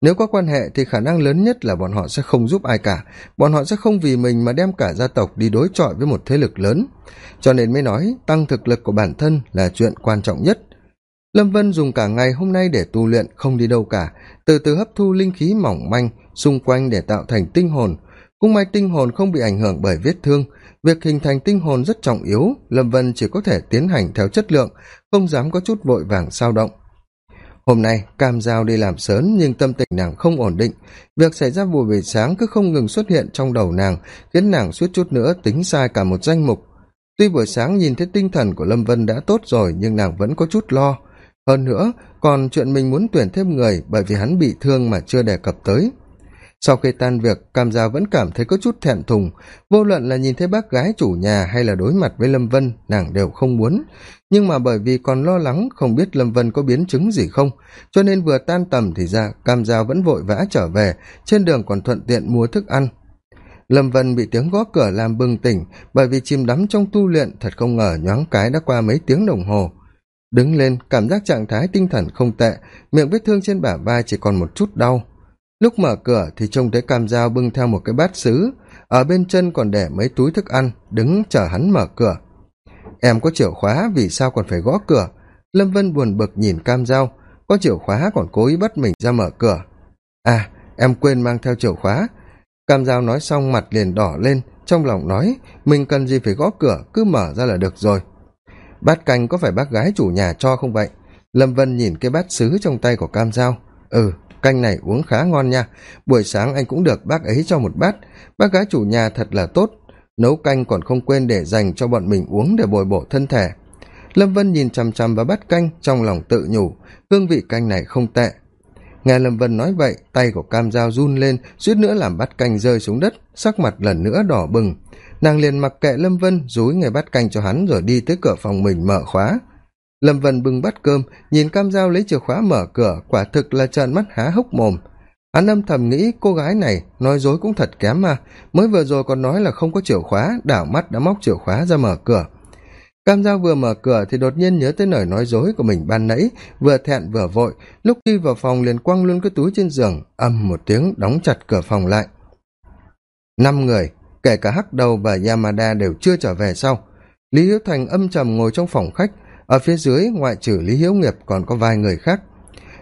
Nếu có quan hệ thì khả năng lớn nhất là bọn họ sẽ không giúp ai cả. Bọn họ sẽ không vì mình mà đem cả gia tộc đi đối chọi với một thế lực lớn. Cho nên mới nói, tăng thực lực của bản thân là chuyện quan trọng nhất. Lâm vân dùng cả ngày hôm nay để tu luyện, không đi đâu cả. Từ từ hấp thu linh khí mỏng manh xung quanh để tạo thành tinh hồn. Cũng may tinh hồn không bị ảnh hưởng bởi vết thương việc hình thành tinh hồn rất trọng yếu, lâm vân chỉ có thể tiến hành theo chất lượng, không dám có chút vội vàng sao động. Hôm nay, cam giao đi làm sớm nhưng tâm tình nàng không ổn định. Việc xảy ra buổi buổi sáng cứ không ngừng xuất hiện trong đầu nàng, khiến nàng suýt chút nữa tính sai cả một danh mục. Tuy buổi sáng nhìn thấy tinh thần của lâm vân đã tốt rồi nhưng nàng vẫn có chút lo. Hơn nữa, còn chuyện mình muốn tuyển thêm người bởi vì hắn bị thương mà chưa đề cập tới sau khi tan việc, cam giao vẫn cảm thấy có chút thẹn thùng. Vô luận là nhìn thấy bác gái chủ nhà hay là đối mặt với lâm vân, nàng đều không muốn. Nhưng mà bởi vì còn lo lắng, không biết lâm vân có biến chứng gì không, cho nên vừa tan tầm thì ra, cam giao vẫn vội vã trở về, trên đường còn thuận tiện mua thức ăn. Lâm vân bị tiếng gõ cửa làm bừng tỉnh, bởi vì chìm đắm trong tu luyện, thật không ngờ nhoáng cái đã qua mấy tiếng đồng hồ. Đứng lên, cảm giác trạng thái tinh thần không tệ, miệng vết thương trên bả vai chỉ còn một chút đau lúc mở cửa thì trông thấy cam dao bưng theo một cái bát xứ. Ở bên chân còn để mấy túi thức ăn, đứng chờ hắn mở cửa. Em có chìa khóa, vì sao còn phải gõ cửa? Lâm vân buồn bực nhìn cam dao có chìa khóa còn cố ý bắt mình ra mở cửa. À em quên mang theo chìa khóa. Cam dao nói xong mặt liền đỏ lên, trong lòng nói, mình cần gì phải gõ cửa, cứ mở ra là được rồi. Bát canh có phải bác gái chủ nhà cho không vậy? Lâm vân nhìn cái bát xứ trong tay của cam dao ừ canh này uống khá ngon nha. Buổi sáng anh cũng được bác ấy cho một bát. Bác gái chủ nhà thật là tốt. Nấu canh còn không quên để dành cho bọn mình uống để bồi bổ thân thể. Lâm vân nhìn chằm chằm vào bát canh, trong lòng tự nhủ, hương vị canh này không tệ. Nghe lâm vân nói vậy, tay của cam dao run lên, suýt nữa làm bát canh rơi xuống đất, sắc mặt lần nữa đỏ bừng. Nàng liền mặc kệ lâm vân, dúi người bát canh cho hắn rồi đi tới cửa phòng mình mở khóa lâm vân bưng bát cơm, nhìn cam dao lấy chìa khóa mở cửa, quả thực là trợn mắt há hốc mồm. Hắn âm thầm nghĩ, cô gái này, nói dối cũng thật kém mà mới vừa rồi còn nói là không có chìa khóa, đảo mắt đã móc chìa khóa ra mở cửa. Cam dao vừa mở cửa thì đột nhiên nhớ tới lời nói dối của mình ban nãy, vừa thẹn vừa vội. Lúc đi vào phòng liền quăng luôn cái túi trên giường âm một tiếng đóng chặt cửa phòng lại. Năm người, kể cả hắc đầu và yamada đều chưa trở về sau. Lý hiếu thành âm trầm ngồi trong phòng khách ở phía dưới, ngoại trừ lý hiếu nghiệp còn có vài người khác.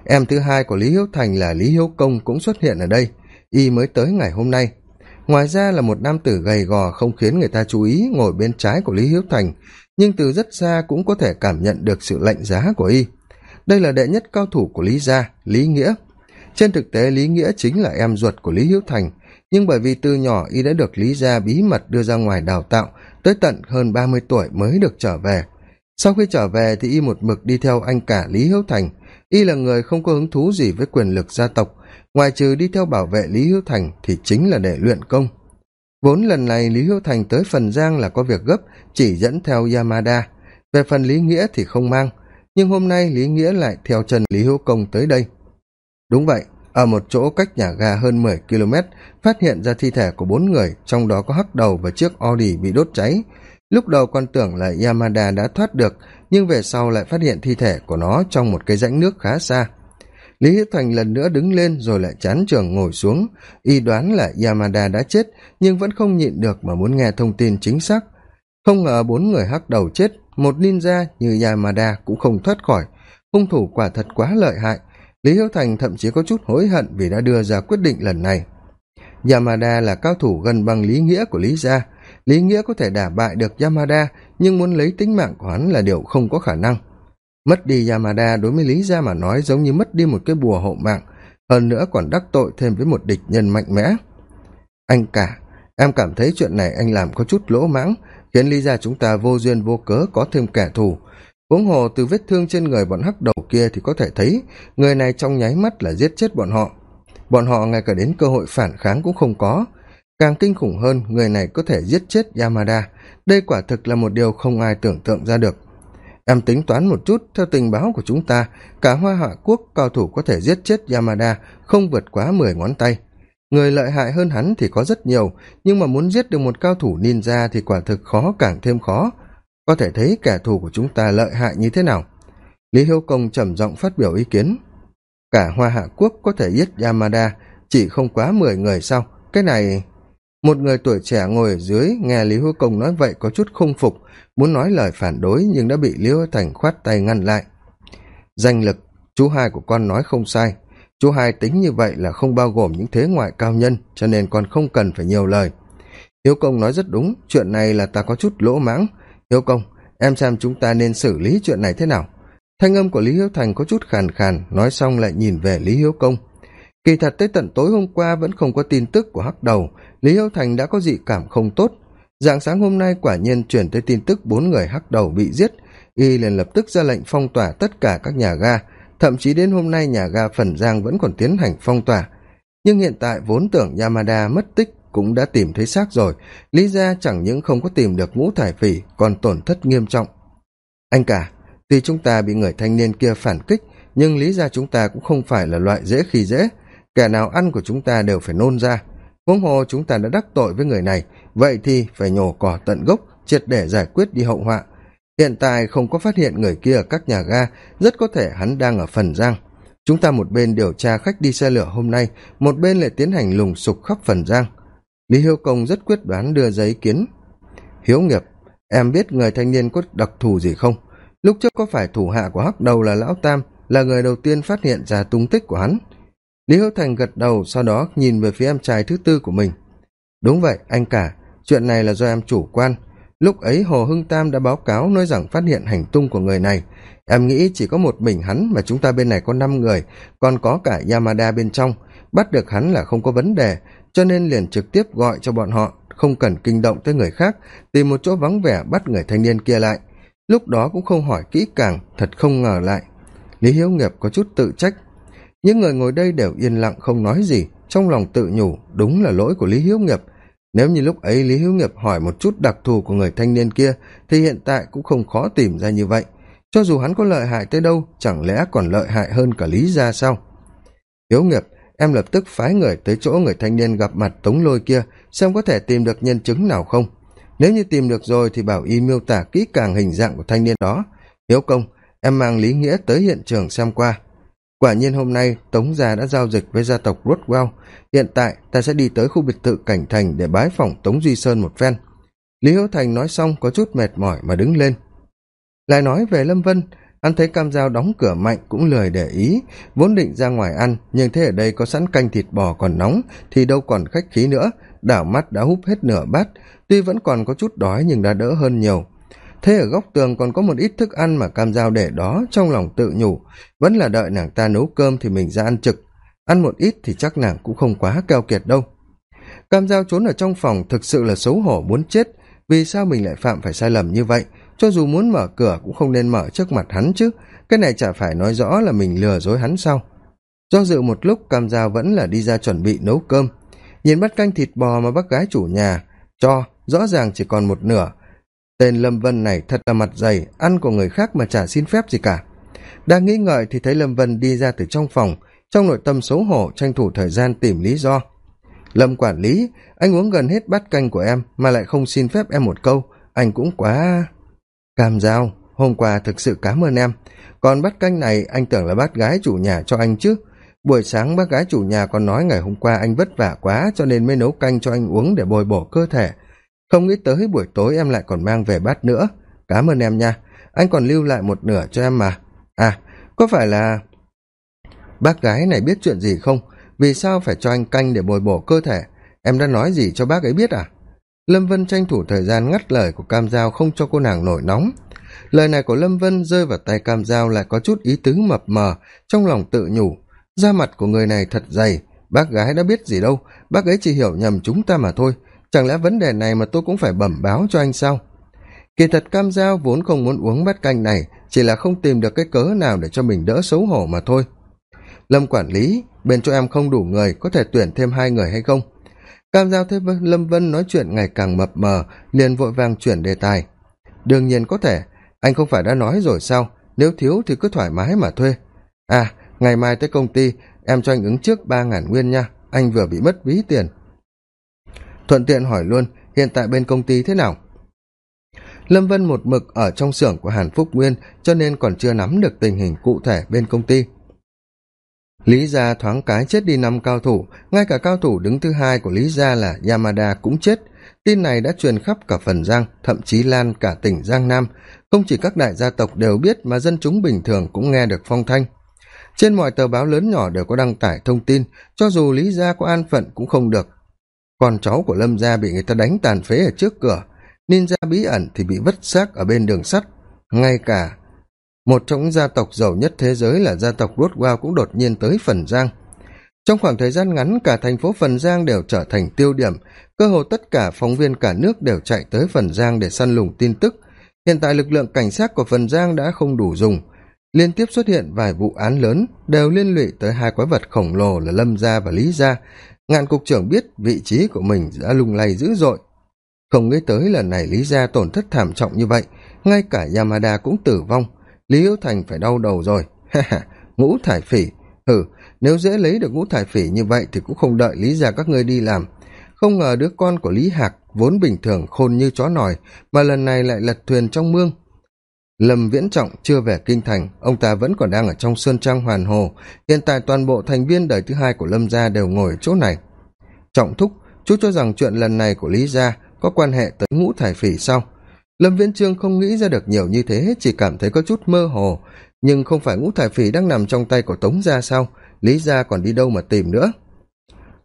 Em thứ hai của lý hiếu thành là lý hiếu công cũng xuất hiện ở đây. Y mới tới ngày hôm nay. Ngoài ra là một nam tử gầy gò không khiến người ta chú ý ngồi bên trái của lý hiếu thành, nhưng từ rất xa cũng có thể cảm nhận được sự lạnh giá của y. Đây là đệ nhất cao thủ của lý gia, lý nghĩa. Trên thực tế, lý nghĩa chính là em ruột của lý hiếu thành, nhưng bởi vì từ nhỏ y đã được lý gia bí mật đưa ra ngoài đào tạo, tới tận hơn ba mươi tuổi mới được trở về sau khi trở về thì y một mực đi theo anh cả lý hiếu thành. Y là người không có hứng thú gì với quyền lực gia tộc. Ngoài trừ đi theo bảo vệ lý hiếu thành thì chính là để luyện công. Vốn lần này lý hiếu thành tới phần giang là có việc gấp, chỉ dẫn theo yamada. Về phần lý nghĩa thì không mang. Nhưng hôm nay lý nghĩa lại theo chân lý hiếu công tới đây. Đúng vậy, ở một chỗ cách nhà ga hơn mười km phát hiện ra thi thể của bốn người, trong đó có hắc đầu và chiếc audi bị đốt cháy lúc đầu con tưởng là yamada đã thoát được, nhưng về sau lại phát hiện thi thể của nó trong một cái rãnh nước khá xa. Lý hiếu thành lần nữa đứng lên rồi lại chán trường ngồi xuống. Y đoán là yamada đã chết, nhưng vẫn không nhịn được mà muốn nghe thông tin chính xác. Không ngờ bốn người hắc đầu chết, một ninja như yamada cũng không thoát khỏi. Hung thủ quả thật quá lợi hại. Lý hiếu thành thậm chí có chút hối hận vì đã đưa ra quyết định lần này. Yamada là cao thủ gần bằng lý nghĩa của lý gia lý nghĩa có thể đả bại được yamada, nhưng muốn lấy tính mạng của hắn là điều không có khả năng. Mất đi yamada đối với lý gia mà nói giống như mất đi một cái bùa hộ mạng, hơn nữa còn đắc tội thêm với một địch nhân mạnh mẽ. Anh cả, em cảm thấy chuyện này anh làm có chút lỗ mãng, khiến lý gia chúng ta vô duyên vô cớ có thêm kẻ thù. Huống hồ từ vết thương trên người bọn hắc đầu kia thì có thể thấy, người này trong nháy mắt là giết chết bọn họ. Bọn họ ngay cả đến cơ hội phản kháng cũng không có càng kinh khủng hơn, người này có thể giết chết yamada. Đây quả thực là một điều không ai tưởng tượng ra được. Em tính toán một chút, theo tình báo của chúng ta, cả hoa hạ quốc cao thủ có thể giết chết yamada không vượt quá mười ngón tay. Người lợi hại hơn hắn thì có rất nhiều, nhưng mà muốn giết được một cao thủ ninja thì quả thực khó càng thêm khó. Có thể thấy kẻ thù của chúng ta lợi hại như thế nào? Lý hiếu công trầm giọng phát biểu ý kiến. Cả hoa hạ quốc có thể giết yamada, chỉ không quá mười người sau cái này một người tuổi trẻ ngồi ở dưới nghe lý hữu công nói vậy có chút không phục, muốn nói lời phản đối nhưng đã bị lý hữu thành khoát tay ngăn lại. Danh lực, chú hai của con nói không sai. Chú hai tính như vậy là không bao gồm những thế ngoại cao nhân, cho nên con không cần phải nhiều lời. Hiếu công nói rất đúng, chuyện này là ta có chút lỗ mãng. Hiếu công, em xem chúng ta nên xử lý chuyện này thế nào? Thanh âm của lý hiếu thành có chút khàn khàn, nói xong lại nhìn về lý hiếu công. Kỳ thật tới tận tối hôm qua vẫn không có tin tức của hắc đầu lý hiếu thành đã có dị cảm không tốt. Dạng sáng hôm nay quả nhiên chuyển tới tin tức bốn người hắc đầu bị giết. Y liền lập tức ra lệnh phong tỏa tất cả các nhà ga. Thậm chí đến hôm nay nhà ga phần giang vẫn còn tiến hành phong tỏa. Nhưng hiện tại vốn tưởng yamada mất tích cũng đã tìm thấy xác rồi. Lý ra chẳng những không có tìm được ngũ thải phỉ, còn tổn thất nghiêm trọng. Anh cả, tuy chúng ta bị người thanh niên kia phản kích, nhưng lý ra chúng ta cũng không phải là loại dễ khi dễ. Kẻ nào ăn của chúng ta đều phải nôn ra huống hồ chúng ta đã đắc tội với người này, vậy thì phải nhổ cỏ tận gốc, triệt để giải quyết đi hậu họa. Hiện tại không có phát hiện người kia ở các nhà ga, rất có thể hắn đang ở phần giang. Chúng ta một bên điều tra khách đi xe lửa hôm nay, một bên lại tiến hành lùng sục khắp phần giang. Lý hiếu công rất quyết đoán đưa giấy kiến. Hiếu nghiệp, em biết người thanh niên có đặc thù gì không? Lúc trước có phải thủ hạ của hắc đầu là lão tam, là người đầu tiên phát hiện ra tung tích của hắn lý hữu thành gật đầu, sau đó nhìn về phía em trai thứ tư của mình. Đúng vậy, anh cả, chuyện này là do em chủ quan. Lúc ấy hồ hưng tam đã báo cáo nói rằng phát hiện hành tung của người này. Em nghĩ chỉ có một mình hắn mà chúng ta bên này có năm người, còn có cả yamada bên trong. Bắt được hắn là không có vấn đề, cho nên liền trực tiếp gọi cho bọn họ, không cần kinh động tới người khác, tìm một chỗ vắng vẻ bắt người thanh niên kia lại. Lúc đó cũng không hỏi kỹ càng, thật không ngờ lại. Lý hiếu nghiệp có chút tự trách những người ngồi đây đều yên lặng không nói gì, trong lòng tự nhủ, đúng là lỗi của lý hiếu nghiệp. Nếu như lúc ấy lý hiếu nghiệp hỏi một chút đặc thù của người thanh niên kia, thì hiện tại cũng không khó tìm ra như vậy. Cho dù hắn có lợi hại tới đâu, chẳng lẽ còn lợi hại hơn cả lý ra sao? Hiếu nghiệp, em lập tức phái người tới chỗ người thanh niên gặp mặt tống lôi kia, xem có thể tìm được nhân chứng nào không. Nếu như tìm được rồi thì bảo y miêu tả kỹ càng hình dạng của thanh niên đó. Hiếu công, em mang lý nghĩa tới hiện trường xem qua quả nhiên hôm nay, tống gia đã giao dịch với gia tộc rothwell. Hiện tại, ta sẽ đi tới khu biệt thự cảnh thành để bái phỏng tống duy sơn một phen. Lý hữu thành nói xong có chút mệt mỏi mà đứng lên. Lại nói về lâm vân ăn thấy cam dao đóng cửa mạnh cũng lười để ý. Vốn định ra ngoài ăn, nhưng thế ở đây có sẵn canh thịt bò còn nóng, thì đâu còn khách khí nữa. Đảo mắt đã húp hết nửa bát. Tuy vẫn còn có chút đói nhưng đã đỡ hơn nhiều thế ở góc tường còn có một ít thức ăn mà cam dao để đó trong lòng tự nhủ. Vẫn là đợi nàng ta nấu cơm thì mình ra ăn trực. Ăn một ít thì chắc nàng cũng không quá keo kiệt đâu. Cam dao trốn ở trong phòng thực sự là xấu hổ muốn chết. Vì sao mình lại phạm phải sai lầm như vậy? Cho dù muốn mở cửa cũng không nên mở trước mặt hắn chứ. Cái này chả phải nói rõ là mình lừa dối hắn sao. Do dự một lúc, cam dao vẫn là đi ra chuẩn bị nấu cơm. Nhìn bát canh thịt bò mà bác gái chủ nhà, cho, rõ ràng chỉ còn một nửa tên lâm vân này thật là mặt dày, ăn của người khác mà chả xin phép gì cả. Đang nghĩ ngợi thì thấy lâm vân đi ra từ trong phòng, trong nội tâm xấu hổ tranh thủ thời gian tìm lý do. Lâm quản lý, anh uống gần hết bát canh của em mà lại không xin phép em một câu, anh cũng quá cam giao hôm qua thực sự cám ơn em. Còn bát canh này anh tưởng là bát gái chủ nhà cho anh chứ. Buổi sáng bác gái chủ nhà còn nói ngày hôm qua anh vất vả quá cho nên mới nấu canh cho anh uống để bồi bổ cơ thể không nghĩ tới buổi tối em lại còn mang về bát nữa. Cám ơn em nha. Anh còn lưu lại một nửa cho em mà. À có phải là bác gái này biết chuyện gì không? Vì sao phải cho anh canh để bồi bổ cơ thể? Em đã nói gì cho bác ấy biết à? Lâm vân tranh thủ thời gian ngắt lời của cam giao không cho cô nàng nổi nóng. Lời này của lâm vân rơi vào tay cam giao lại có chút ý tứ mập mờ, trong lòng tự nhủ. Da mặt của người này thật dày, bác gái đã biết gì đâu, bác ấy chỉ hiểu nhầm chúng ta mà thôi chẳng lẽ vấn đề này mà tôi cũng phải bẩm báo cho anh sao? Kỳ thật cam giao vốn không muốn uống bát canh này, chỉ là không tìm được cái cớ nào để cho mình đỡ xấu hổ mà thôi. Lâm quản lý, bên chỗ em không đủ người, có thể tuyển thêm hai người hay không? Cam giao thấy lâm vân nói chuyện ngày càng mập mờ, liền vội vàng chuyển đề tài. Đương nhiên có thể, anh không phải đã nói rồi sao? Nếu thiếu thì cứ thoải mái mà thuê. À ngày mai tới công ty, em cho anh ứng trước ba ngàn nguyên nha. Anh vừa bị mất ví tiền thuận tiện hỏi luôn, hiện tại bên công ty thế nào? Lâm vân một mực ở trong xưởng của hàn phúc nguyên, cho nên còn chưa nắm được tình hình cụ thể bên công ty. Lý gia thoáng cái chết đi năm cao thủ, ngay cả cao thủ đứng thứ hai của lý gia là yamada cũng chết. Tin này đã truyền khắp cả phần giang, thậm chí lan cả tỉnh giang nam. Không chỉ các đại gia tộc đều biết mà dân chúng bình thường cũng nghe được phong thanh. Trên mọi tờ báo lớn nhỏ đều có đăng tải thông tin, cho dù lý gia có an phận cũng không được con cháu của lâm gia bị người ta đánh tàn phế ở trước cửa. Ninja bí ẩn thì bị vứt xác ở bên đường sắt. Ngay cả một trong những gia tộc giàu nhất thế giới là gia tộc rothwell cũng đột nhiên tới phần giang. Trong khoảng thời gian ngắn, cả thành phố phần giang đều trở thành tiêu điểm. Cơ hồ tất cả phóng viên cả nước đều chạy tới phần giang để săn lùng tin tức. Hiện tại lực lượng cảnh sát của phần giang đã không đủ dùng. Liên tiếp xuất hiện vài vụ án lớn, đều liên lụy tới hai quái vật khổng lồ là lâm gia và lý gia ngạn cục trưởng biết vị trí của mình đã lung lay dữ dội. Không nghĩ tới lần này lý gia tổn thất thảm trọng như vậy, ngay cả yamada cũng tử vong. Lý hữu thành phải đau đầu rồi. Ha ha, ngũ thải phỉ. Hừ, nếu dễ lấy được ngũ thải phỉ như vậy thì cũng không đợi lý gia các ngươi đi làm. Không ngờ đứa con của lý hạc, vốn bình thường khôn như chó nòi, mà lần này lại lật thuyền trong mương lâm viễn trọng chưa về kinh thành, ông ta vẫn còn đang ở trong sơn trang hoàn hồ. Hiện tại toàn bộ thành viên đời thứ hai của lâm gia đều ngồi ở chỗ này. Trọng thúc, chú cho rằng chuyện lần này của lý gia có quan hệ tới ngũ thải phỉ sau lâm viễn trương không nghĩ ra được nhiều như thế, chỉ cảm thấy có chút mơ hồ. Nhưng không phải ngũ thải phỉ đang nằm trong tay của tống gia sao? Lý gia còn đi đâu mà tìm nữa?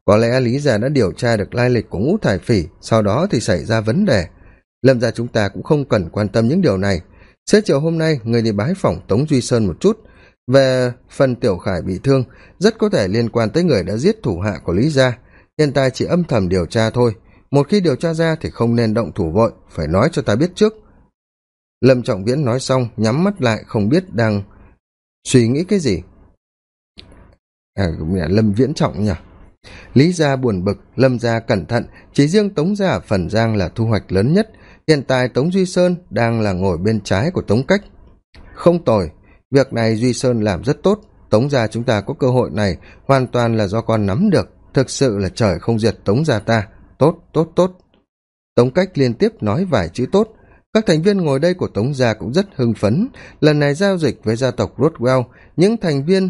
Có lẽ lý gia đã điều tra được lai lịch của ngũ thải phỉ, sau đó thì xảy ra vấn đề. Lâm gia chúng ta cũng không cần quan tâm những điều này xế chiều hôm nay, người đi bái phỏng tống duy sơn một chút. Về phần tiểu khải bị thương, rất có thể liên quan tới người đã giết thủ hạ của lý gia. Hiện tại chỉ âm thầm điều tra thôi. Một khi điều tra ra thì không nên động thủ vội, phải nói cho ta biết trước. Lâm trọng viễn nói xong, nhắm mắt lại, không biết đang suy nghĩ cái gì. À lâm viễn trọng nhỉ? Lý gia buồn bực, lâm gia cẩn thận, chỉ riêng tống gia ở phần giang là thu hoạch lớn nhất hiện tại tống duy sơn đang là ngồi bên trái của tống cách. Không tồi, việc này duy sơn làm rất tốt. Tống gia chúng ta có cơ hội này hoàn toàn là do con nắm được. Thực sự là trời không diệt tống gia ta. Tốt tốt tốt. Tống cách liên tiếp nói vài chữ tốt. Các thành viên ngồi đây của tống gia cũng rất hưng phấn. Lần này giao dịch với gia tộc rothwell, những thành viên,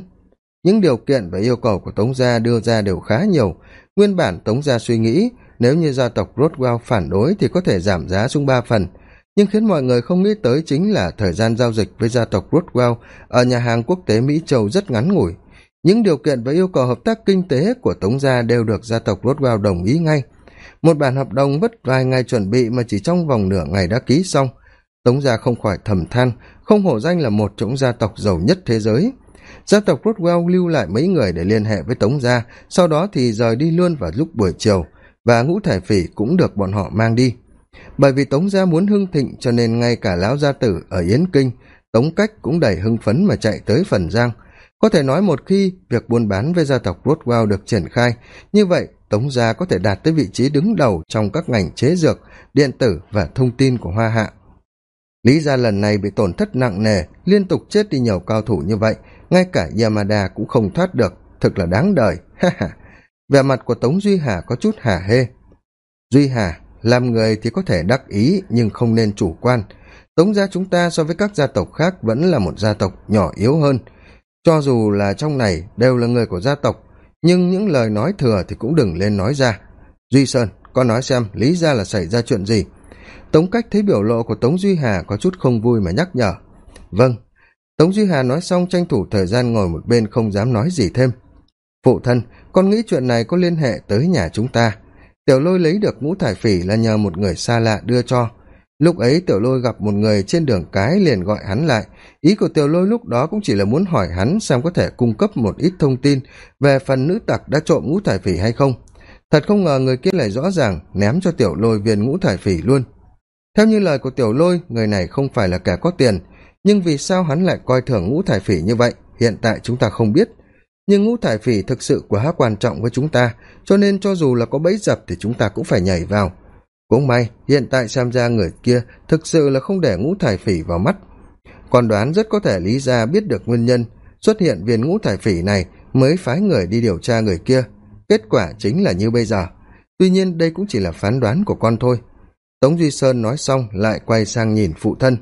những điều kiện và yêu cầu của tống gia đưa ra đều khá nhiều. Nguyên bản tống gia suy nghĩ nếu như gia tộc rothwell phản đối thì có thể giảm giá xuống ba phần. Nhưng khiến mọi người không nghĩ tới chính là thời gian giao dịch với gia tộc rothwell ở nhà hàng quốc tế mỹ châu rất ngắn ngủi. Những điều kiện và yêu cầu hợp tác kinh tế của tống gia đều được gia tộc rothwell đồng ý ngay. Một bản hợp đồng mất vài ngày chuẩn bị mà chỉ trong vòng nửa ngày đã ký xong. Tống gia không khỏi thầm than, không hổ danh là một trong gia tộc giàu nhất thế giới. Gia tộc rothwell lưu lại mấy người để liên hệ với tống gia, sau đó thì rời đi luôn vào lúc buổi chiều và ngũ thải phỉ cũng được bọn họ mang đi. Bởi vì tống gia muốn hưng thịnh cho nên ngay cả lão gia tử ở yến kinh, tống cách cũng đầy hưng phấn mà chạy tới phần giang. Có thể nói một khi việc buôn bán với gia tộc rothwell được triển khai, như vậy tống gia có thể đạt tới vị trí đứng đầu trong các ngành chế dược, điện tử và thông tin của hoa hạ. Lý gia lần này bị tổn thất nặng nề, liên tục chết đi nhiều cao thủ như vậy, ngay cả yamada cũng không thoát được, thực là đáng đời. Ha ha vẻ mặt của tống duy hà có chút hả hê. Duy hà, làm người thì có thể đắc ý, nhưng không nên chủ quan. Tống gia chúng ta so với các gia tộc khác vẫn là một gia tộc nhỏ yếu hơn. Cho dù là trong này đều là người của gia tộc, nhưng những lời nói thừa thì cũng đừng lên nói ra. Duy sơn, con nói xem lý ra là xảy ra chuyện gì? Tống cách thấy biểu lộ của tống duy hà có chút không vui mà nhắc nhở. Vâng. Tống duy hà nói xong tranh thủ thời gian ngồi một bên không dám nói gì thêm phụ thân, con nghĩ chuyện này có liên hệ tới nhà chúng ta. Tiểu lôi lấy được ngũ thải phỉ là nhờ một người xa lạ đưa cho. Lúc ấy tiểu lôi gặp một người trên đường cái liền gọi hắn lại. Ý của tiểu lôi lúc đó cũng chỉ là muốn hỏi hắn xem có thể cung cấp một ít thông tin về phần nữ tặc đã trộm ngũ thải phỉ hay không. Thật không ngờ người kia lại rõ ràng ném cho tiểu lôi viên ngũ thải phỉ luôn. Theo như lời của tiểu lôi, người này không phải là kẻ có tiền, nhưng vì sao hắn lại coi thường ngũ thải phỉ như vậy? Hiện tại chúng ta không biết nhưng ngũ thải phỉ thực sự quá quan trọng với chúng ta, cho nên cho dù là có bẫy dập thì chúng ta cũng phải nhảy vào. Cũng may, hiện tại xem ra người kia thực sự là không để ngũ thải phỉ vào mắt. Còn đoán rất có thể lý ra biết được nguyên nhân, xuất hiện viên ngũ thải phỉ này mới phái người đi điều tra người kia. Kết quả chính là như bây giờ. Tuy nhiên đây cũng chỉ là phán đoán của con thôi. Tống duy sơn nói xong lại quay sang nhìn phụ thân.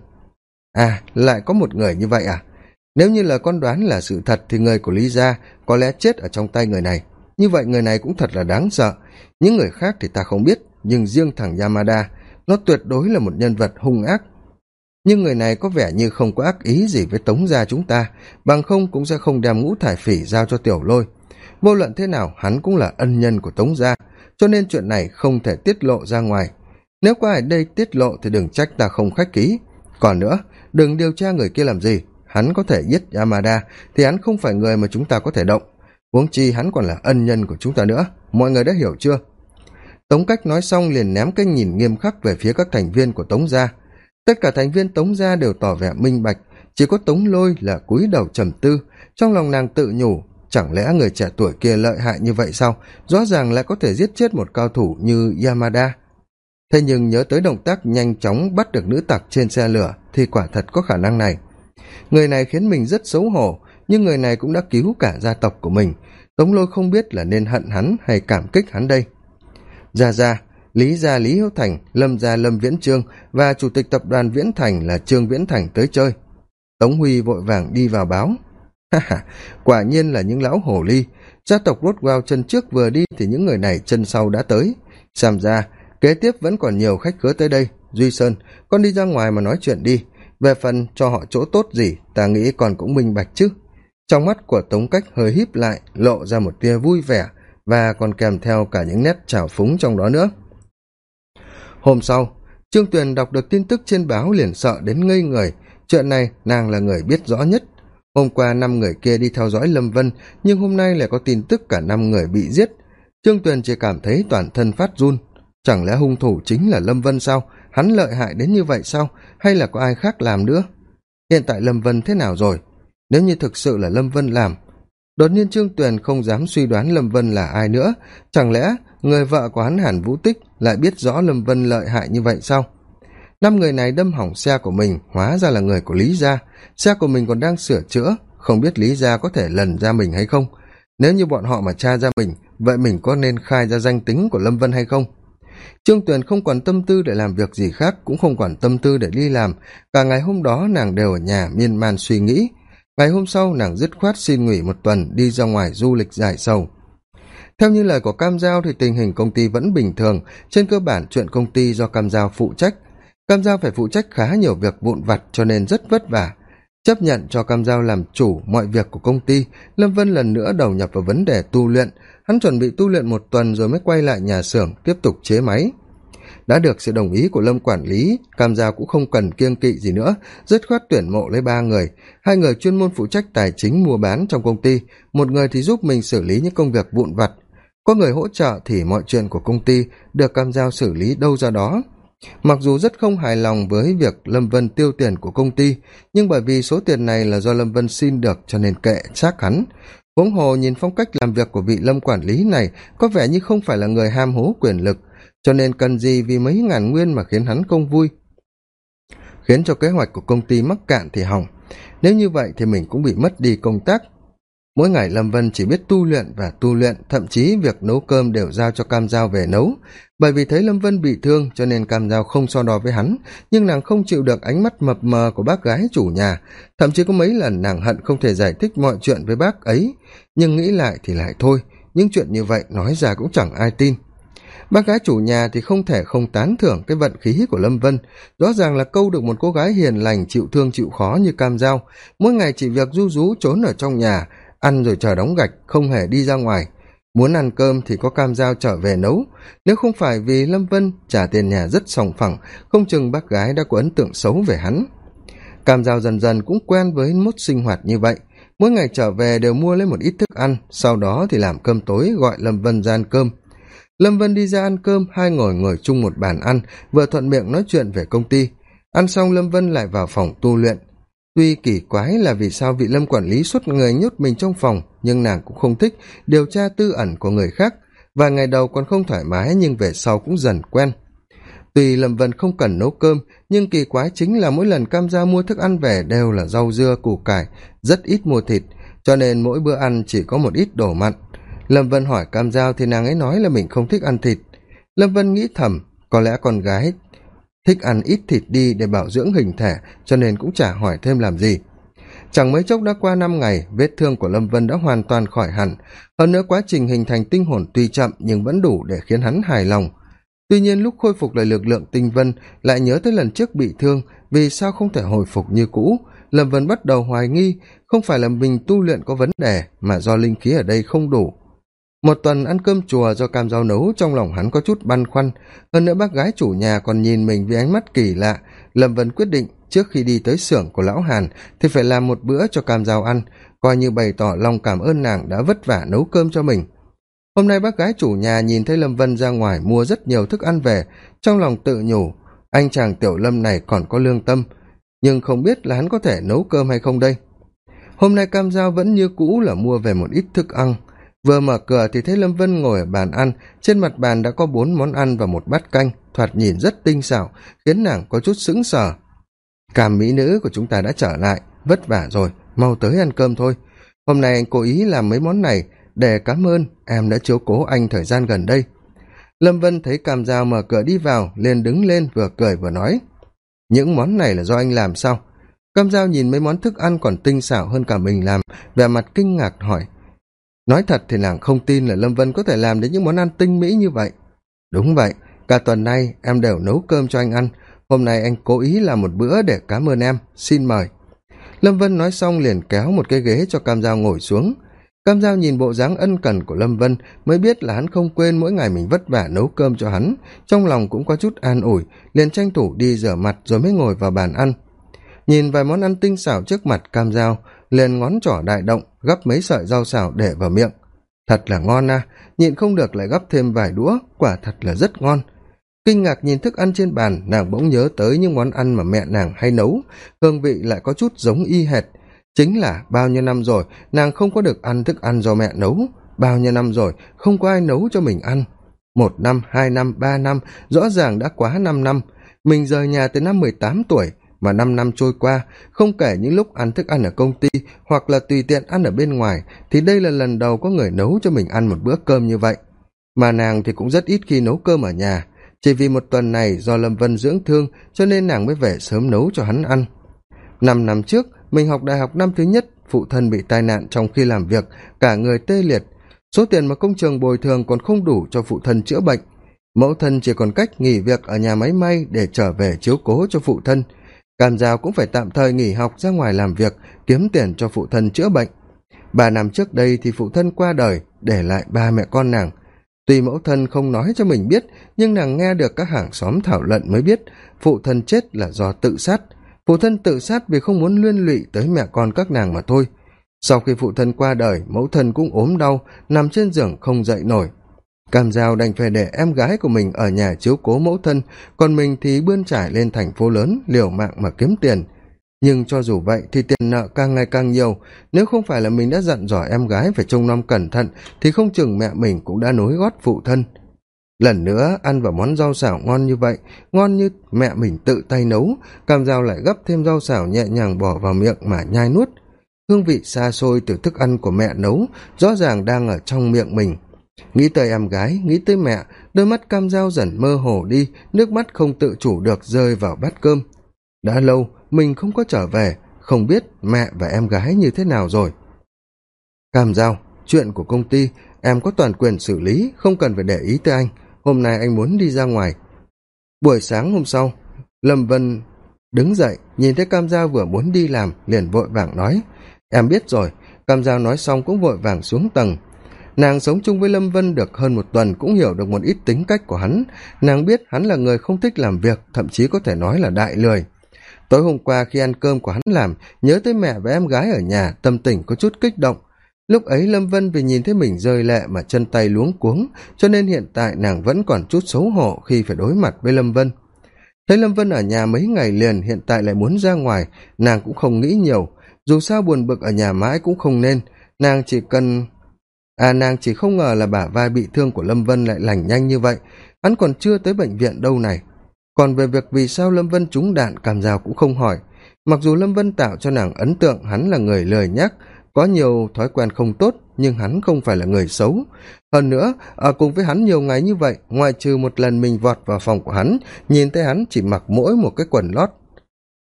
À lại có một người như vậy à? Nếu như là con đoán là sự thật thì người của lý gia có lẽ chết ở trong tay người này. Như vậy người này cũng thật là đáng sợ. Những người khác thì ta không biết, nhưng riêng thằng yamada, nó tuyệt đối là một nhân vật hung ác. Nhưng người này có vẻ như không có ác ý gì với tống gia chúng ta, bằng không cũng sẽ không đem ngũ thải phỉ giao cho tiểu lôi. Vô luận thế nào, hắn cũng là ân nhân của tống gia, cho nên chuyện này không thể tiết lộ ra ngoài. Nếu có ai đây tiết lộ thì đừng trách ta không khách ký còn nữa, đừng điều tra người kia làm gì hắn có thể giết yamada, thì hắn không phải người mà chúng ta có thể động. Huống chi hắn còn là ân nhân của chúng ta nữa. Mọi người đã hiểu chưa? Tống cách nói xong liền ném cái nhìn nghiêm khắc về phía các thành viên của tống gia. Tất cả thành viên tống gia đều tỏ vẻ minh bạch, chỉ có tống lôi là cúi đầu trầm tư. Trong lòng nàng tự nhủ, chẳng lẽ người trẻ tuổi kia lợi hại như vậy sao? Rõ ràng lại có thể giết chết một cao thủ như yamada. Thế nhưng nhớ tới động tác nhanh chóng bắt được nữ tặc trên xe lửa, thì quả thật có khả năng này người này khiến mình rất xấu hổ, nhưng người này cũng đã cứu cả gia tộc của mình. Tống lôi không biết là nên hận hắn hay cảm kích hắn đây. Ra ra lý gia lý hiếu thành, lâm gia lâm viễn trương và chủ tịch tập đoàn viễn thành là trương viễn thành tới chơi. Tống huy vội vàng đi vào báo. Ha ha, quả nhiên là những lão hồ ly. Gia tộc rốt wow chân trước vừa đi thì những người này chân sau đã tới. Xem ra, kế tiếp vẫn còn nhiều khách khứa tới đây. Duy sơn, con đi ra ngoài mà nói chuyện đi về phần cho họ chỗ tốt gì, ta nghĩ còn cũng minh bạch chứ. Trong mắt của tống cách hơi híp lại, lộ ra một tia vui vẻ, và còn kèm theo cả những nét trào phúng trong đó nữa. Hôm sau, trương tuyền đọc được tin tức trên báo liền sợ đến ngây người. Chuyện này nàng là người biết rõ nhất. Hôm qua năm người kia đi theo dõi lâm vân, nhưng hôm nay lại có tin tức cả năm người bị giết. Trương tuyền chỉ cảm thấy toàn thân phát run. Chẳng lẽ hung thủ chính là lâm vân sao? Hắn lợi hại đến như vậy sao? Hay là có ai khác làm nữa? Hiện tại lâm vân thế nào rồi? Nếu như thực sự là lâm vân làm, đột nhiên trương tuyền không dám suy đoán lâm vân là ai nữa. Chẳng lẽ người vợ của hắn hàn vũ tích lại biết rõ lâm vân lợi hại như vậy sao? Năm người này đâm hỏng xe của mình, hóa ra là người của lý gia. Xe của mình còn đang sửa chữa, không biết lý gia có thể lần ra mình hay không? Nếu như bọn họ mà tra ra mình, vậy mình có nên khai ra danh tính của lâm vân hay không? Trương tuyền không còn tâm tư để làm việc gì khác, cũng không còn tâm tư để đi làm. Cả ngày hôm đó, nàng đều ở nhà miên man suy nghĩ. Ngày hôm sau, nàng dứt khoát xin nghỉ một tuần, đi ra ngoài du lịch dài sâu theo như lời của cam giao thì tình hình công ty vẫn bình thường. Trên cơ bản, chuyện công ty do cam giao phụ trách. Cam giao phải phụ trách khá nhiều việc vụn vặt cho nên rất vất vả. Chấp nhận cho cam giao làm chủ mọi việc của công ty, lâm vân lần nữa đầu nhập vào vấn đề tu luyện hắn chuẩn bị tu luyện một tuần rồi mới quay lại nhà xưởng, tiếp tục chế máy. Đã được sự đồng ý của lâm quản lý, cam giao cũng không cần kiêng kỵ gì nữa, dứt khoát tuyển mộ lấy ba người. Hai người chuyên môn phụ trách tài chính mua bán trong công ty, một người thì giúp mình xử lý những công việc vụn vặt. Có người hỗ trợ thì mọi chuyện của công ty được cam giao xử lý đâu ra đó. Mặc dù rất không hài lòng với việc lâm vân tiêu tiền của công ty, nhưng bởi vì số tiền này là do lâm vân xin được cho nên kệ xác hắn huống hồ nhìn phong cách làm việc của vị lâm quản lý này có vẻ như không phải là người ham hố quyền lực, cho nên cần gì vì mấy ngàn nguyên mà khiến hắn không vui. Khiến cho kế hoạch của công ty mắc cạn thì hỏng. Nếu như vậy thì mình cũng bị mất đi công tác mỗi ngày lâm vân chỉ biết tu luyện và tu luyện, thậm chí việc nấu cơm đều giao cho cam giao về nấu. Bởi vì thấy lâm vân bị thương, cho nên cam giao không so đo với hắn. Nhưng nàng không chịu được ánh mắt mập mờ của bác gái chủ nhà. Thậm chí có mấy lần nàng hận không thể giải thích mọi chuyện với bác ấy. Nhưng nghĩ lại thì lại thôi. Những chuyện như vậy nói ra cũng chẳng ai tin. Bác gái chủ nhà thì không thể không tán thưởng cái vận khí của lâm vân. Rõ ràng là câu được một cô gái hiền lành, chịu thương chịu khó như cam giao mỗi ngày chỉ việc du rú trốn ở trong nhà ăn rồi chờ đóng gạch, không hề đi ra ngoài. Muốn ăn cơm thì có cam giao trở về nấu. Nếu không phải vì lâm vân trả tiền nhà rất sòng phẳng, không chừng bác gái đã có ấn tượng xấu về hắn. Cam giao dần dần cũng quen với mốt sinh hoạt như vậy. Mỗi ngày trở về đều mua lấy một ít thức ăn, sau đó thì làm cơm tối gọi lâm vân ra ăn cơm. Lâm vân đi ra ăn cơm, hai ngồi ngồi chung một bàn ăn, vừa thuận miệng nói chuyện về công ty. Ăn xong lâm vân lại vào phòng tu luyện tuy kỳ quái là vì sao vị lâm quản lý suốt người nhốt mình trong phòng, nhưng nàng cũng không thích điều tra tư ẩn của người khác, và ngày đầu còn không thoải mái nhưng về sau cũng dần quen. Tuy lâm vân không cần nấu cơm, nhưng kỳ quái chính là mỗi lần cam gia mua thức ăn về đều là rau dưa, củ cải, rất ít mua thịt, cho nên mỗi bữa ăn chỉ có một ít đổ mặn. Lâm vân hỏi cam giao thì nàng ấy nói là mình không thích ăn thịt. Lâm vân nghĩ thầm, có lẽ con gái thích ăn ít thịt đi để bảo dưỡng hình thể, cho nên cũng chả hỏi thêm làm gì. Chẳng mấy chốc đã qua năm ngày, vết thương của lâm vân đã hoàn toàn khỏi hẳn. Hơn nữa quá trình hình thành tinh hồn tuy chậm nhưng vẫn đủ để khiến hắn hài lòng. Tuy nhiên lúc khôi phục lại lực lượng tinh vân, lại nhớ tới lần trước bị thương, vì sao không thể hồi phục như cũ? Lâm vân bắt đầu hoài nghi, không phải là mình tu luyện có vấn đề mà do linh khí ở đây không đủ một tuần ăn cơm chùa do cam rau nấu, trong lòng hắn có chút băn khoăn. Hơn nữa bác gái chủ nhà còn nhìn mình với ánh mắt kỳ lạ. Lâm vân quyết định, trước khi đi tới xưởng của lão hàn thì phải làm một bữa cho cam rau ăn. Coi như bày tỏ lòng cảm ơn nàng đã vất vả nấu cơm cho mình. Hôm nay bác gái chủ nhà nhìn thấy lâm vân ra ngoài mua rất nhiều thức ăn về, trong lòng tự nhủ, anh chàng tiểu lâm này còn có lương tâm, nhưng không biết là hắn có thể nấu cơm hay không đây. Hôm nay cam giao vẫn như cũ là mua về một ít thức ăn vừa mở cửa thì thấy lâm vân ngồi ở bàn ăn. Trên mặt bàn đã có bốn món ăn và một bát canh. Thoạt nhìn rất tinh xảo, khiến nàng có chút sững sờ. Cảm mỹ nữ của chúng ta đã trở lại. Vất vả rồi, mau tới ăn cơm thôi. Hôm nay anh cố ý làm mấy món này để cảm ơn em đã chiếu cố anh thời gian gần đây. Lâm vân thấy cam dao mở cửa đi vào, liền đứng lên vừa cười vừa nói, những món này là do anh làm sao? Cam dao nhìn mấy món thức ăn còn tinh xảo hơn cả mình làm, vẻ mặt kinh ngạc hỏi nói thật thì nàng không tin là lâm vân có thể làm đến những món ăn tinh mỹ như vậy. Đúng vậy, cả tuần nay em đều nấu cơm cho anh ăn. Hôm nay anh cố ý làm một bữa để cám ơn em. Xin mời. Lâm vân nói xong liền kéo một cái ghế cho cam dao ngồi xuống. Cam dao nhìn bộ dáng ân cần của lâm vân mới biết là hắn không quên mỗi ngày mình vất vả nấu cơm cho hắn. Trong lòng cũng có chút an ủi, liền tranh thủ đi rửa mặt rồi mới ngồi vào bàn ăn. Nhìn vài món ăn tinh xảo trước mặt cam dao liền ngón trỏ đại động gắp mấy sợi rau xào để vào miệng. Thật là ngon à nhịn không được lại gắp thêm vài đũa, quả thật là rất ngon. Kinh ngạc nhìn thức ăn trên bàn, nàng bỗng nhớ tới những món ăn mà mẹ nàng hay nấu, hương vị lại có chút giống y hệt. Chính là bao nhiêu năm rồi, nàng không có được ăn thức ăn do mẹ nấu. Bao nhiêu năm rồi, không có ai nấu cho mình ăn. Một năm, hai năm, ba năm, rõ ràng đã quá năm năm. Mình rời nhà từ năm mười tám tuổi mà năm năm trôi qua, không kể những lúc ăn thức ăn ở công ty hoặc là tùy tiện ăn ở bên ngoài, thì đây là lần đầu có người nấu cho mình ăn một bữa cơm như vậy. Mà nàng thì cũng rất ít khi nấu cơm ở nhà, chỉ vì một tuần này do lâm vân dưỡng thương cho nên nàng mới về sớm nấu cho hắn ăn. Năm năm trước, mình học đại học năm thứ nhất, phụ thân bị tai nạn trong khi làm việc, cả người tê liệt. Số tiền mà công trường bồi thường còn không đủ cho phụ thân chữa bệnh. Mẫu thân chỉ còn cách nghỉ việc ở nhà máy may để trở về chiếu cố cho phụ thân. Càn giao cũng phải tạm thời nghỉ học ra ngoài làm việc, kiếm tiền cho phụ thân chữa bệnh. Ba năm trước đây thì phụ thân qua đời, để lại ba mẹ con nàng. Tuy mẫu thân không nói cho mình biết, nhưng nàng nghe được các hàng xóm thảo luận mới biết, phụ thân chết là do tự sát. Phụ thân tự sát vì không muốn liên lụy tới mẹ con các nàng mà thôi. Sau khi phụ thân qua đời, mẫu thân cũng ốm đau, nằm trên giường không dậy nổi cam giao đành phải để em gái của mình ở nhà chiếu cố mẫu thân, còn mình thì bươn trải lên thành phố lớn, liều mạng mà kiếm tiền. Nhưng cho dù vậy thì tiền nợ càng ngày càng nhiều. Nếu không phải là mình đã dặn dò em gái phải trông nom cẩn thận, thì không chừng mẹ mình cũng đã nối gót phụ thân. Lần nữa ăn vào món rau xảo ngon như vậy, ngon như mẹ mình tự tay nấu, cam dao lại gấp thêm rau xảo nhẹ nhàng bỏ vào miệng mà nhai nuốt. Hương vị xa xôi từ thức ăn của mẹ nấu rõ ràng đang ở trong miệng mình nghĩ tới em gái, nghĩ tới mẹ, đôi mắt cam dao dần mơ hồ đi, nước mắt không tự chủ được rơi vào bát cơm. Đã lâu, mình không có trở về, không biết mẹ và em gái như thế nào rồi. Cam dao, chuyện của công ty, em có toàn quyền xử lý, không cần phải để ý tới anh. Hôm nay anh muốn đi ra ngoài. Buổi sáng hôm sau, lâm vân đứng dậy, nhìn thấy cam dao vừa muốn đi làm, liền vội vàng nói, em biết rồi, cam dao nói xong cũng vội vàng xuống tầng nàng sống chung với lâm vân được hơn một tuần cũng hiểu được một ít tính cách của hắn. Nàng biết hắn là người không thích làm việc, thậm chí có thể nói là đại lười. Tối hôm qua khi ăn cơm của hắn làm, nhớ tới mẹ và em gái ở nhà, tâm tình có chút kích động. Lúc ấy lâm vân vì nhìn thấy mình rơi lệ mà chân tay luống cuống, cho nên hiện tại nàng vẫn còn chút xấu hổ khi phải đối mặt với lâm vân. Thấy lâm vân ở nhà mấy ngày liền, hiện tại lại muốn ra ngoài, nàng cũng không nghĩ nhiều. Dù sao buồn bực ở nhà mãi cũng không nên. Nàng chỉ cần à nàng chỉ không ngờ là bả vai bị thương của lâm vân lại lành nhanh như vậy. Hắn còn chưa tới bệnh viện đâu này. Còn về việc vì sao lâm vân trúng đạn cảm rào cũng không hỏi. Mặc dù lâm vân tạo cho nàng ấn tượng hắn là người lười nhắc có nhiều thói quen không tốt, nhưng hắn không phải là người xấu. Hơn nữa, ở cùng với hắn nhiều ngày như vậy ngoài trừ một lần mình vọt vào phòng của hắn, nhìn thấy hắn chỉ mặc mỗi một cái quần lót,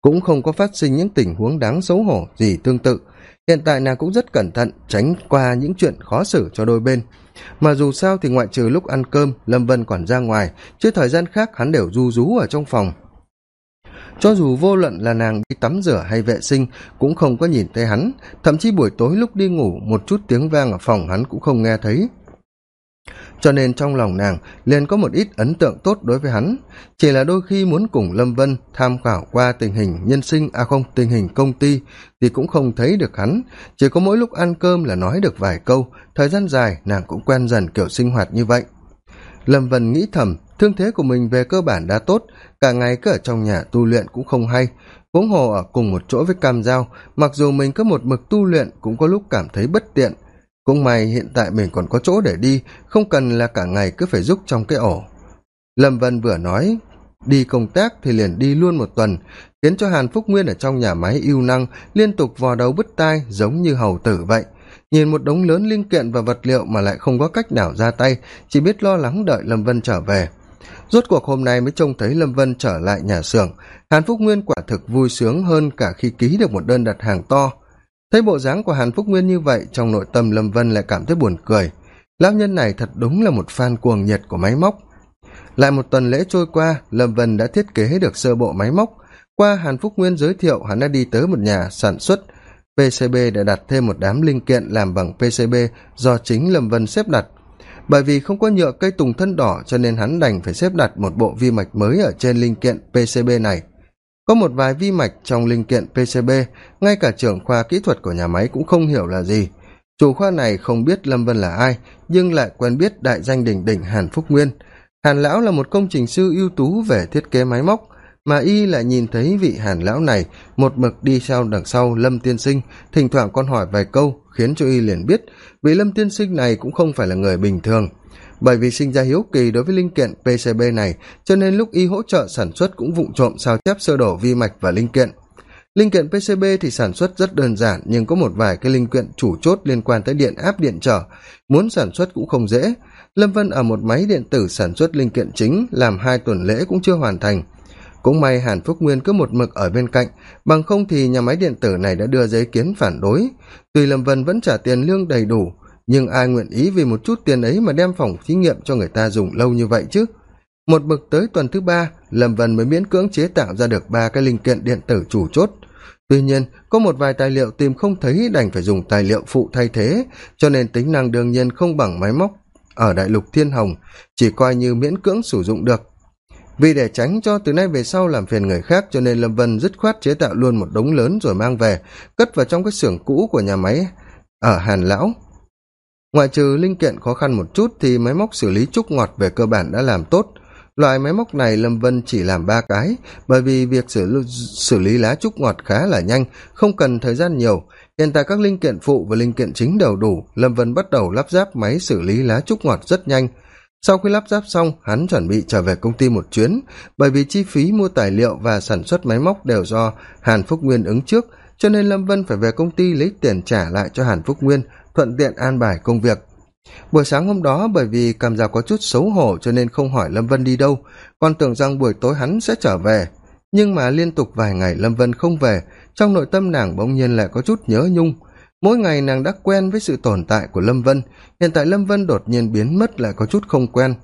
cũng không có phát sinh những tình huống đáng xấu hổ gì tương tự hiện tại nàng cũng rất cẩn thận, tránh qua những chuyện khó xử cho đôi bên. Mà dù sao thì ngoại trừ lúc ăn cơm, lâm vân còn ra ngoài, chứ thời gian khác hắn đều du rú ở trong phòng. Cho dù vô luận là nàng đi tắm rửa hay vệ sinh, cũng không có nhìn thấy hắn. Thậm chí buổi tối lúc đi ngủ, một chút tiếng vang ở phòng hắn cũng không nghe thấy cho nên trong lòng nàng, liền có một ít ấn tượng tốt đối với hắn. Chỉ là đôi khi muốn cùng lâm vân tham khảo qua tình hình nhân sinh à không, tình hình công ty, thì cũng không thấy được hắn. Chỉ có mỗi lúc ăn cơm là nói được vài câu. Thời gian dài, nàng cũng quen dần kiểu sinh hoạt như vậy. Lâm vân nghĩ thầm, thương thế của mình về cơ bản đã tốt, cả ngày cứ ở trong nhà tu luyện cũng không hay. Huống hồ ở cùng một chỗ với cam g mặc dù mình có một mực tu luyện, cũng có lúc cảm thấy bất tiện cũng may hiện tại mình còn có chỗ để đi, không cần là cả ngày cứ phải giúp trong cái ổ. Lâm vân vừa nói, đi công tác thì liền đi luôn một tuần, khiến cho hàn phúc nguyên ở trong nhà máy yêu năng liên tục vò đầu bứt tai giống như hầu tử vậy. Nhìn một đống lớn linh kiện và vật liệu mà lại không có cách nào ra tay, chỉ biết lo lắng đợi lâm vân trở về. Rốt cuộc hôm nay mới trông thấy lâm vân trở lại nhà xưởng. Hàn phúc nguyên quả thực vui sướng hơn cả khi ký được một đơn đặt hàng to thấy bộ dáng của hàn phúc nguyên như vậy, trong nội tâm lâm vân lại cảm thấy buồn cười. Lão nhân này thật đúng là một fan cuồng nhiệt của máy móc. Lại một tuần lễ trôi qua, lâm vân đã thiết kế được sơ bộ máy móc. Qua hàn phúc nguyên giới thiệu, hắn đã đi tới một nhà sản xuất. Pcb để đặt thêm một đám linh kiện làm bằng pcb do chính lâm vân xếp đặt. Bởi vì không có nhựa cây tùng thân đỏ, cho nên hắn đành phải xếp đặt một bộ vi mạch mới ở trên linh kiện pcb này có một vài vi mạch trong linh kiện pcb ngay cả trưởng khoa kỹ thuật của nhà máy cũng không hiểu là gì. Chủ khoa này không biết lâm vân là ai, nhưng lại quen biết đại danh đỉnh đỉnh hàn phúc nguyên. Hàn lão là một công trình sư ưu tú về thiết kế máy móc, mà y lại nhìn thấy vị hàn lão này một mực đi sau đằng sau lâm tiên sinh, thỉnh thoảng con hỏi vài câu khiến cho y liền biết vị lâm tiên sinh này cũng không phải là người bình thường bởi vì sinh ra hiếu kỳ đối với linh kiện pcb này, cho nên lúc y hỗ trợ sản xuất cũng vụng trộm sao chép sơ đổ vi mạch và linh kiện. Linh kiện pcb thì sản xuất rất đơn giản, nhưng có một vài cái linh kiện chủ chốt liên quan tới điện áp điện trở. Muốn sản xuất cũng không dễ. Lâm vân ở một máy điện tử sản xuất linh kiện chính, làm hai tuần lễ cũng chưa hoàn thành. Cũng may hàn phúc nguyên cứ một mực ở bên cạnh, bằng không thì nhà máy điện tử này đã đưa giấy kiến phản đối. Tuy lâm vân vẫn trả tiền lương đầy đủ nhưng ai nguyện ý vì một chút tiền ấy mà đem phòng thí nghiệm cho người ta dùng lâu như vậy chứ? Một bực tới tuần thứ ba, lâm vân mới miễn cưỡng chế tạo ra được ba cái linh kiện điện tử chủ chốt. Tuy nhiên, có một vài tài liệu tìm không thấy đành phải dùng tài liệu phụ thay thế, cho nên tính năng đương nhiên không bằng máy móc. Ở đại lục thiên hồng, chỉ coi như miễn cưỡng sử dụng được. Vì để tránh cho từ nay về sau làm phiền người khác, cho nên lâm vân dứt khoát chế tạo luôn một đống lớn rồi mang về, cất vào trong cái xưởng cũ của nhà máy ở hàn lão ngoại trừ linh kiện khó khăn một chút thì máy móc xử lý trúc ngọt về cơ bản đã làm tốt. Loại máy móc này lâm vân chỉ làm ba cái bởi vì việc xử, xử lý lá trúc ngọt khá là nhanh không cần thời gian nhiều. Hiện tại các linh kiện phụ và linh kiện chính đều đủ lâm vân bắt đầu lắp ráp máy xử lý lá trúc ngọt rất nhanh. Sau khi lắp ráp xong hắn chuẩn bị trở về công ty một chuyến bởi vì chi phí mua tài liệu và sản xuất máy móc đều do hàn phúc nguyên ứng trước cho nên lâm vân phải về công ty lấy tiền trả lại cho hàn phúc nguyên thuận tiện an bài công việc. Buổi sáng hôm đó, bởi vì cảm giác có chút xấu hổ cho nên không hỏi lâm vân đi đâu, còn tưởng rằng buổi tối hắn sẽ trở về. Nhưng mà liên tục vài ngày lâm vân không về, trong nội tâm nàng bỗng nhiên lại có chút nhớ nhung. Mỗi ngày nàng đã quen với sự tồn tại của lâm vân, hiện tại lâm vân đột nhiên biến mất lại có chút không quen.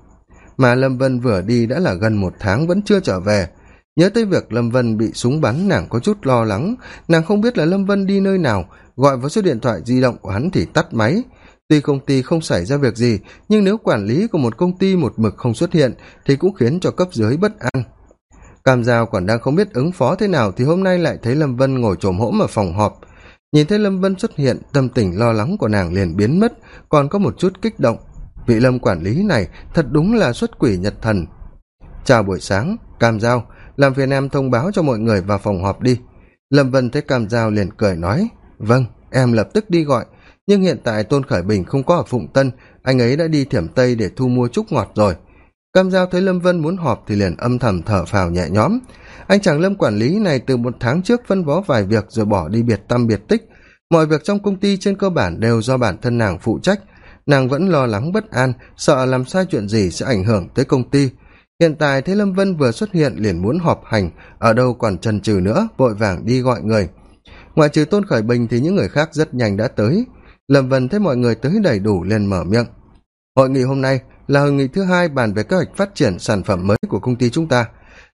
Mà lâm vân vừa đi đã là gần một tháng vẫn chưa trở về. Nhớ tới việc lâm vân bị súng bắn, nàng có chút lo lắng. Nàng không biết là lâm vân đi nơi nào gọi vào số điện thoại di động của hắn thì tắt máy. Tuy công ty không xảy ra việc gì, nhưng nếu quản lý của một công ty một mực không xuất hiện thì cũng khiến cho cấp dưới bất an. Cam giao còn đang không biết ứng phó thế nào thì hôm nay lại thấy lâm vân ngồi trồm hỗm ở phòng họp. Nhìn thấy lâm vân xuất hiện, tâm tình lo lắng của nàng liền biến mất, còn có một chút kích động. Vị lâm quản lý này thật đúng là xuất quỷ nhật thần. Chào buổi sáng, cam giao, làm phiền em thông báo cho mọi người vào phòng họp đi. Lâm vân thấy cam giao liền cười nói vâng em lập tức đi gọi. Nhưng hiện tại tôn khởi bình không có ở phụng tân, anh ấy đã đi thiểm tây để thu mua trúc ngọt rồi. Cam giao thấy lâm vân muốn họp thì liền âm thầm thở phào nhẹ nhõm. Anh chàng lâm quản lý này từ một tháng trước phân bó vài việc rồi bỏ đi biệt tâm biệt tích. Mọi việc trong công ty trên cơ bản đều do bản thân nàng phụ trách. Nàng vẫn lo lắng bất an, sợ làm sai chuyện gì sẽ ảnh hưởng tới công ty. Hiện tại thấy lâm vân vừa xuất hiện liền muốn họp hành, ở đâu còn trần trừ nữa, vội vàng đi gọi người ngoại trừ tôn khởi bình thì những người khác rất nhanh đã tới. Lâm vân thấy mọi người tới đầy đủ liền mở miệng. Hội nghị hôm nay là hội nghị thứ hai bàn về kế hoạch phát triển sản phẩm mới của công ty chúng ta.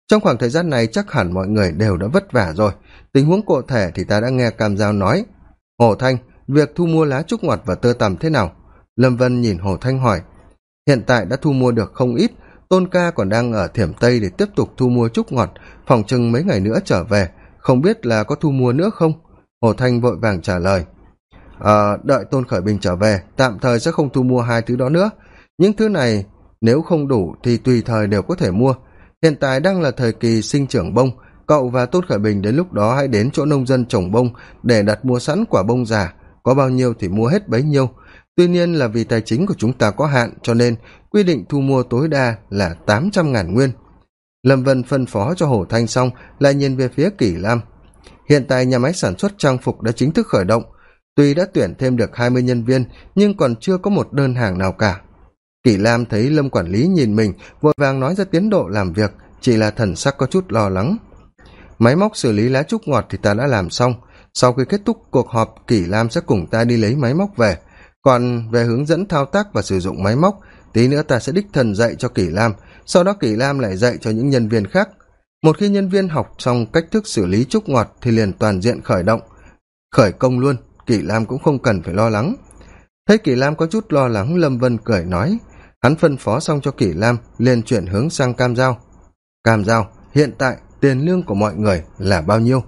Trong khoảng thời gian này chắc hẳn mọi người đều đã vất vả rồi. Tình huống cụ thể thì ta đã nghe cam giao nói. Hồ thanh, việc thu mua lá trúc ngọt và tơ tằm thế nào? Lâm vân nhìn hồ thanh hỏi. Hiện tại đã thu mua được không ít. Tôn ca còn đang ở thiểm tây để tiếp tục thu mua trúc ngọt, phòng chừng mấy ngày nữa trở về. Không biết là có thu mua nữa không? Hồ thanh vội vàng trả lời. Ờ đợi tôn khởi bình trở về, tạm thời sẽ không thu mua hai thứ đó nữa. Những thứ này nếu không đủ thì tùy thời đều có thể mua. Hiện tại đang là thời kỳ sinh trưởng bông, cậu và tôn khởi bình đến lúc đó hãy đến chỗ nông dân trồng bông để đặt mua sẵn quả bông già. Có bao nhiêu thì mua hết bấy nhiêu. Tuy nhiên là vì tài chính của chúng ta có hạn, cho nên quy định thu mua tối đa là tám trăm ngàn nguyên. Lâm vân phân phó cho hồ thanh xong, lại nhìn về phía kỷ lam hiện tại nhà máy sản xuất trang phục đã chính thức khởi động, tuy đã tuyển thêm được hai mươi nhân viên, nhưng còn chưa có một đơn hàng nào cả. Kỷ lam thấy lâm quản lý nhìn mình, vội vàng nói ra tiến độ làm việc, chỉ là thần sắc có chút lo lắng. Máy móc xử lý lá trúc ngọt thì ta đã làm xong, sau khi kết thúc cuộc họp, kỷ lam sẽ cùng ta đi lấy máy móc về. Còn về hướng dẫn thao tác và sử dụng máy móc, tí nữa ta sẽ đích thần dạy cho kỷ lam, sau đó kỷ lam lại dạy cho những nhân viên khác một khi nhân viên học xong cách thức xử lý trúc ngọt thì liền toàn diện khởi động. Khởi công luôn, kỷ lam cũng không cần phải lo lắng. Thấy kỷ lam có chút lo lắng, lâm vân cười nói. Hắn phân phó xong cho kỷ lam, liền chuyển hướng sang cam giao. Cam giao, hiện tại tiền lương của mọi người là bao nhiêu?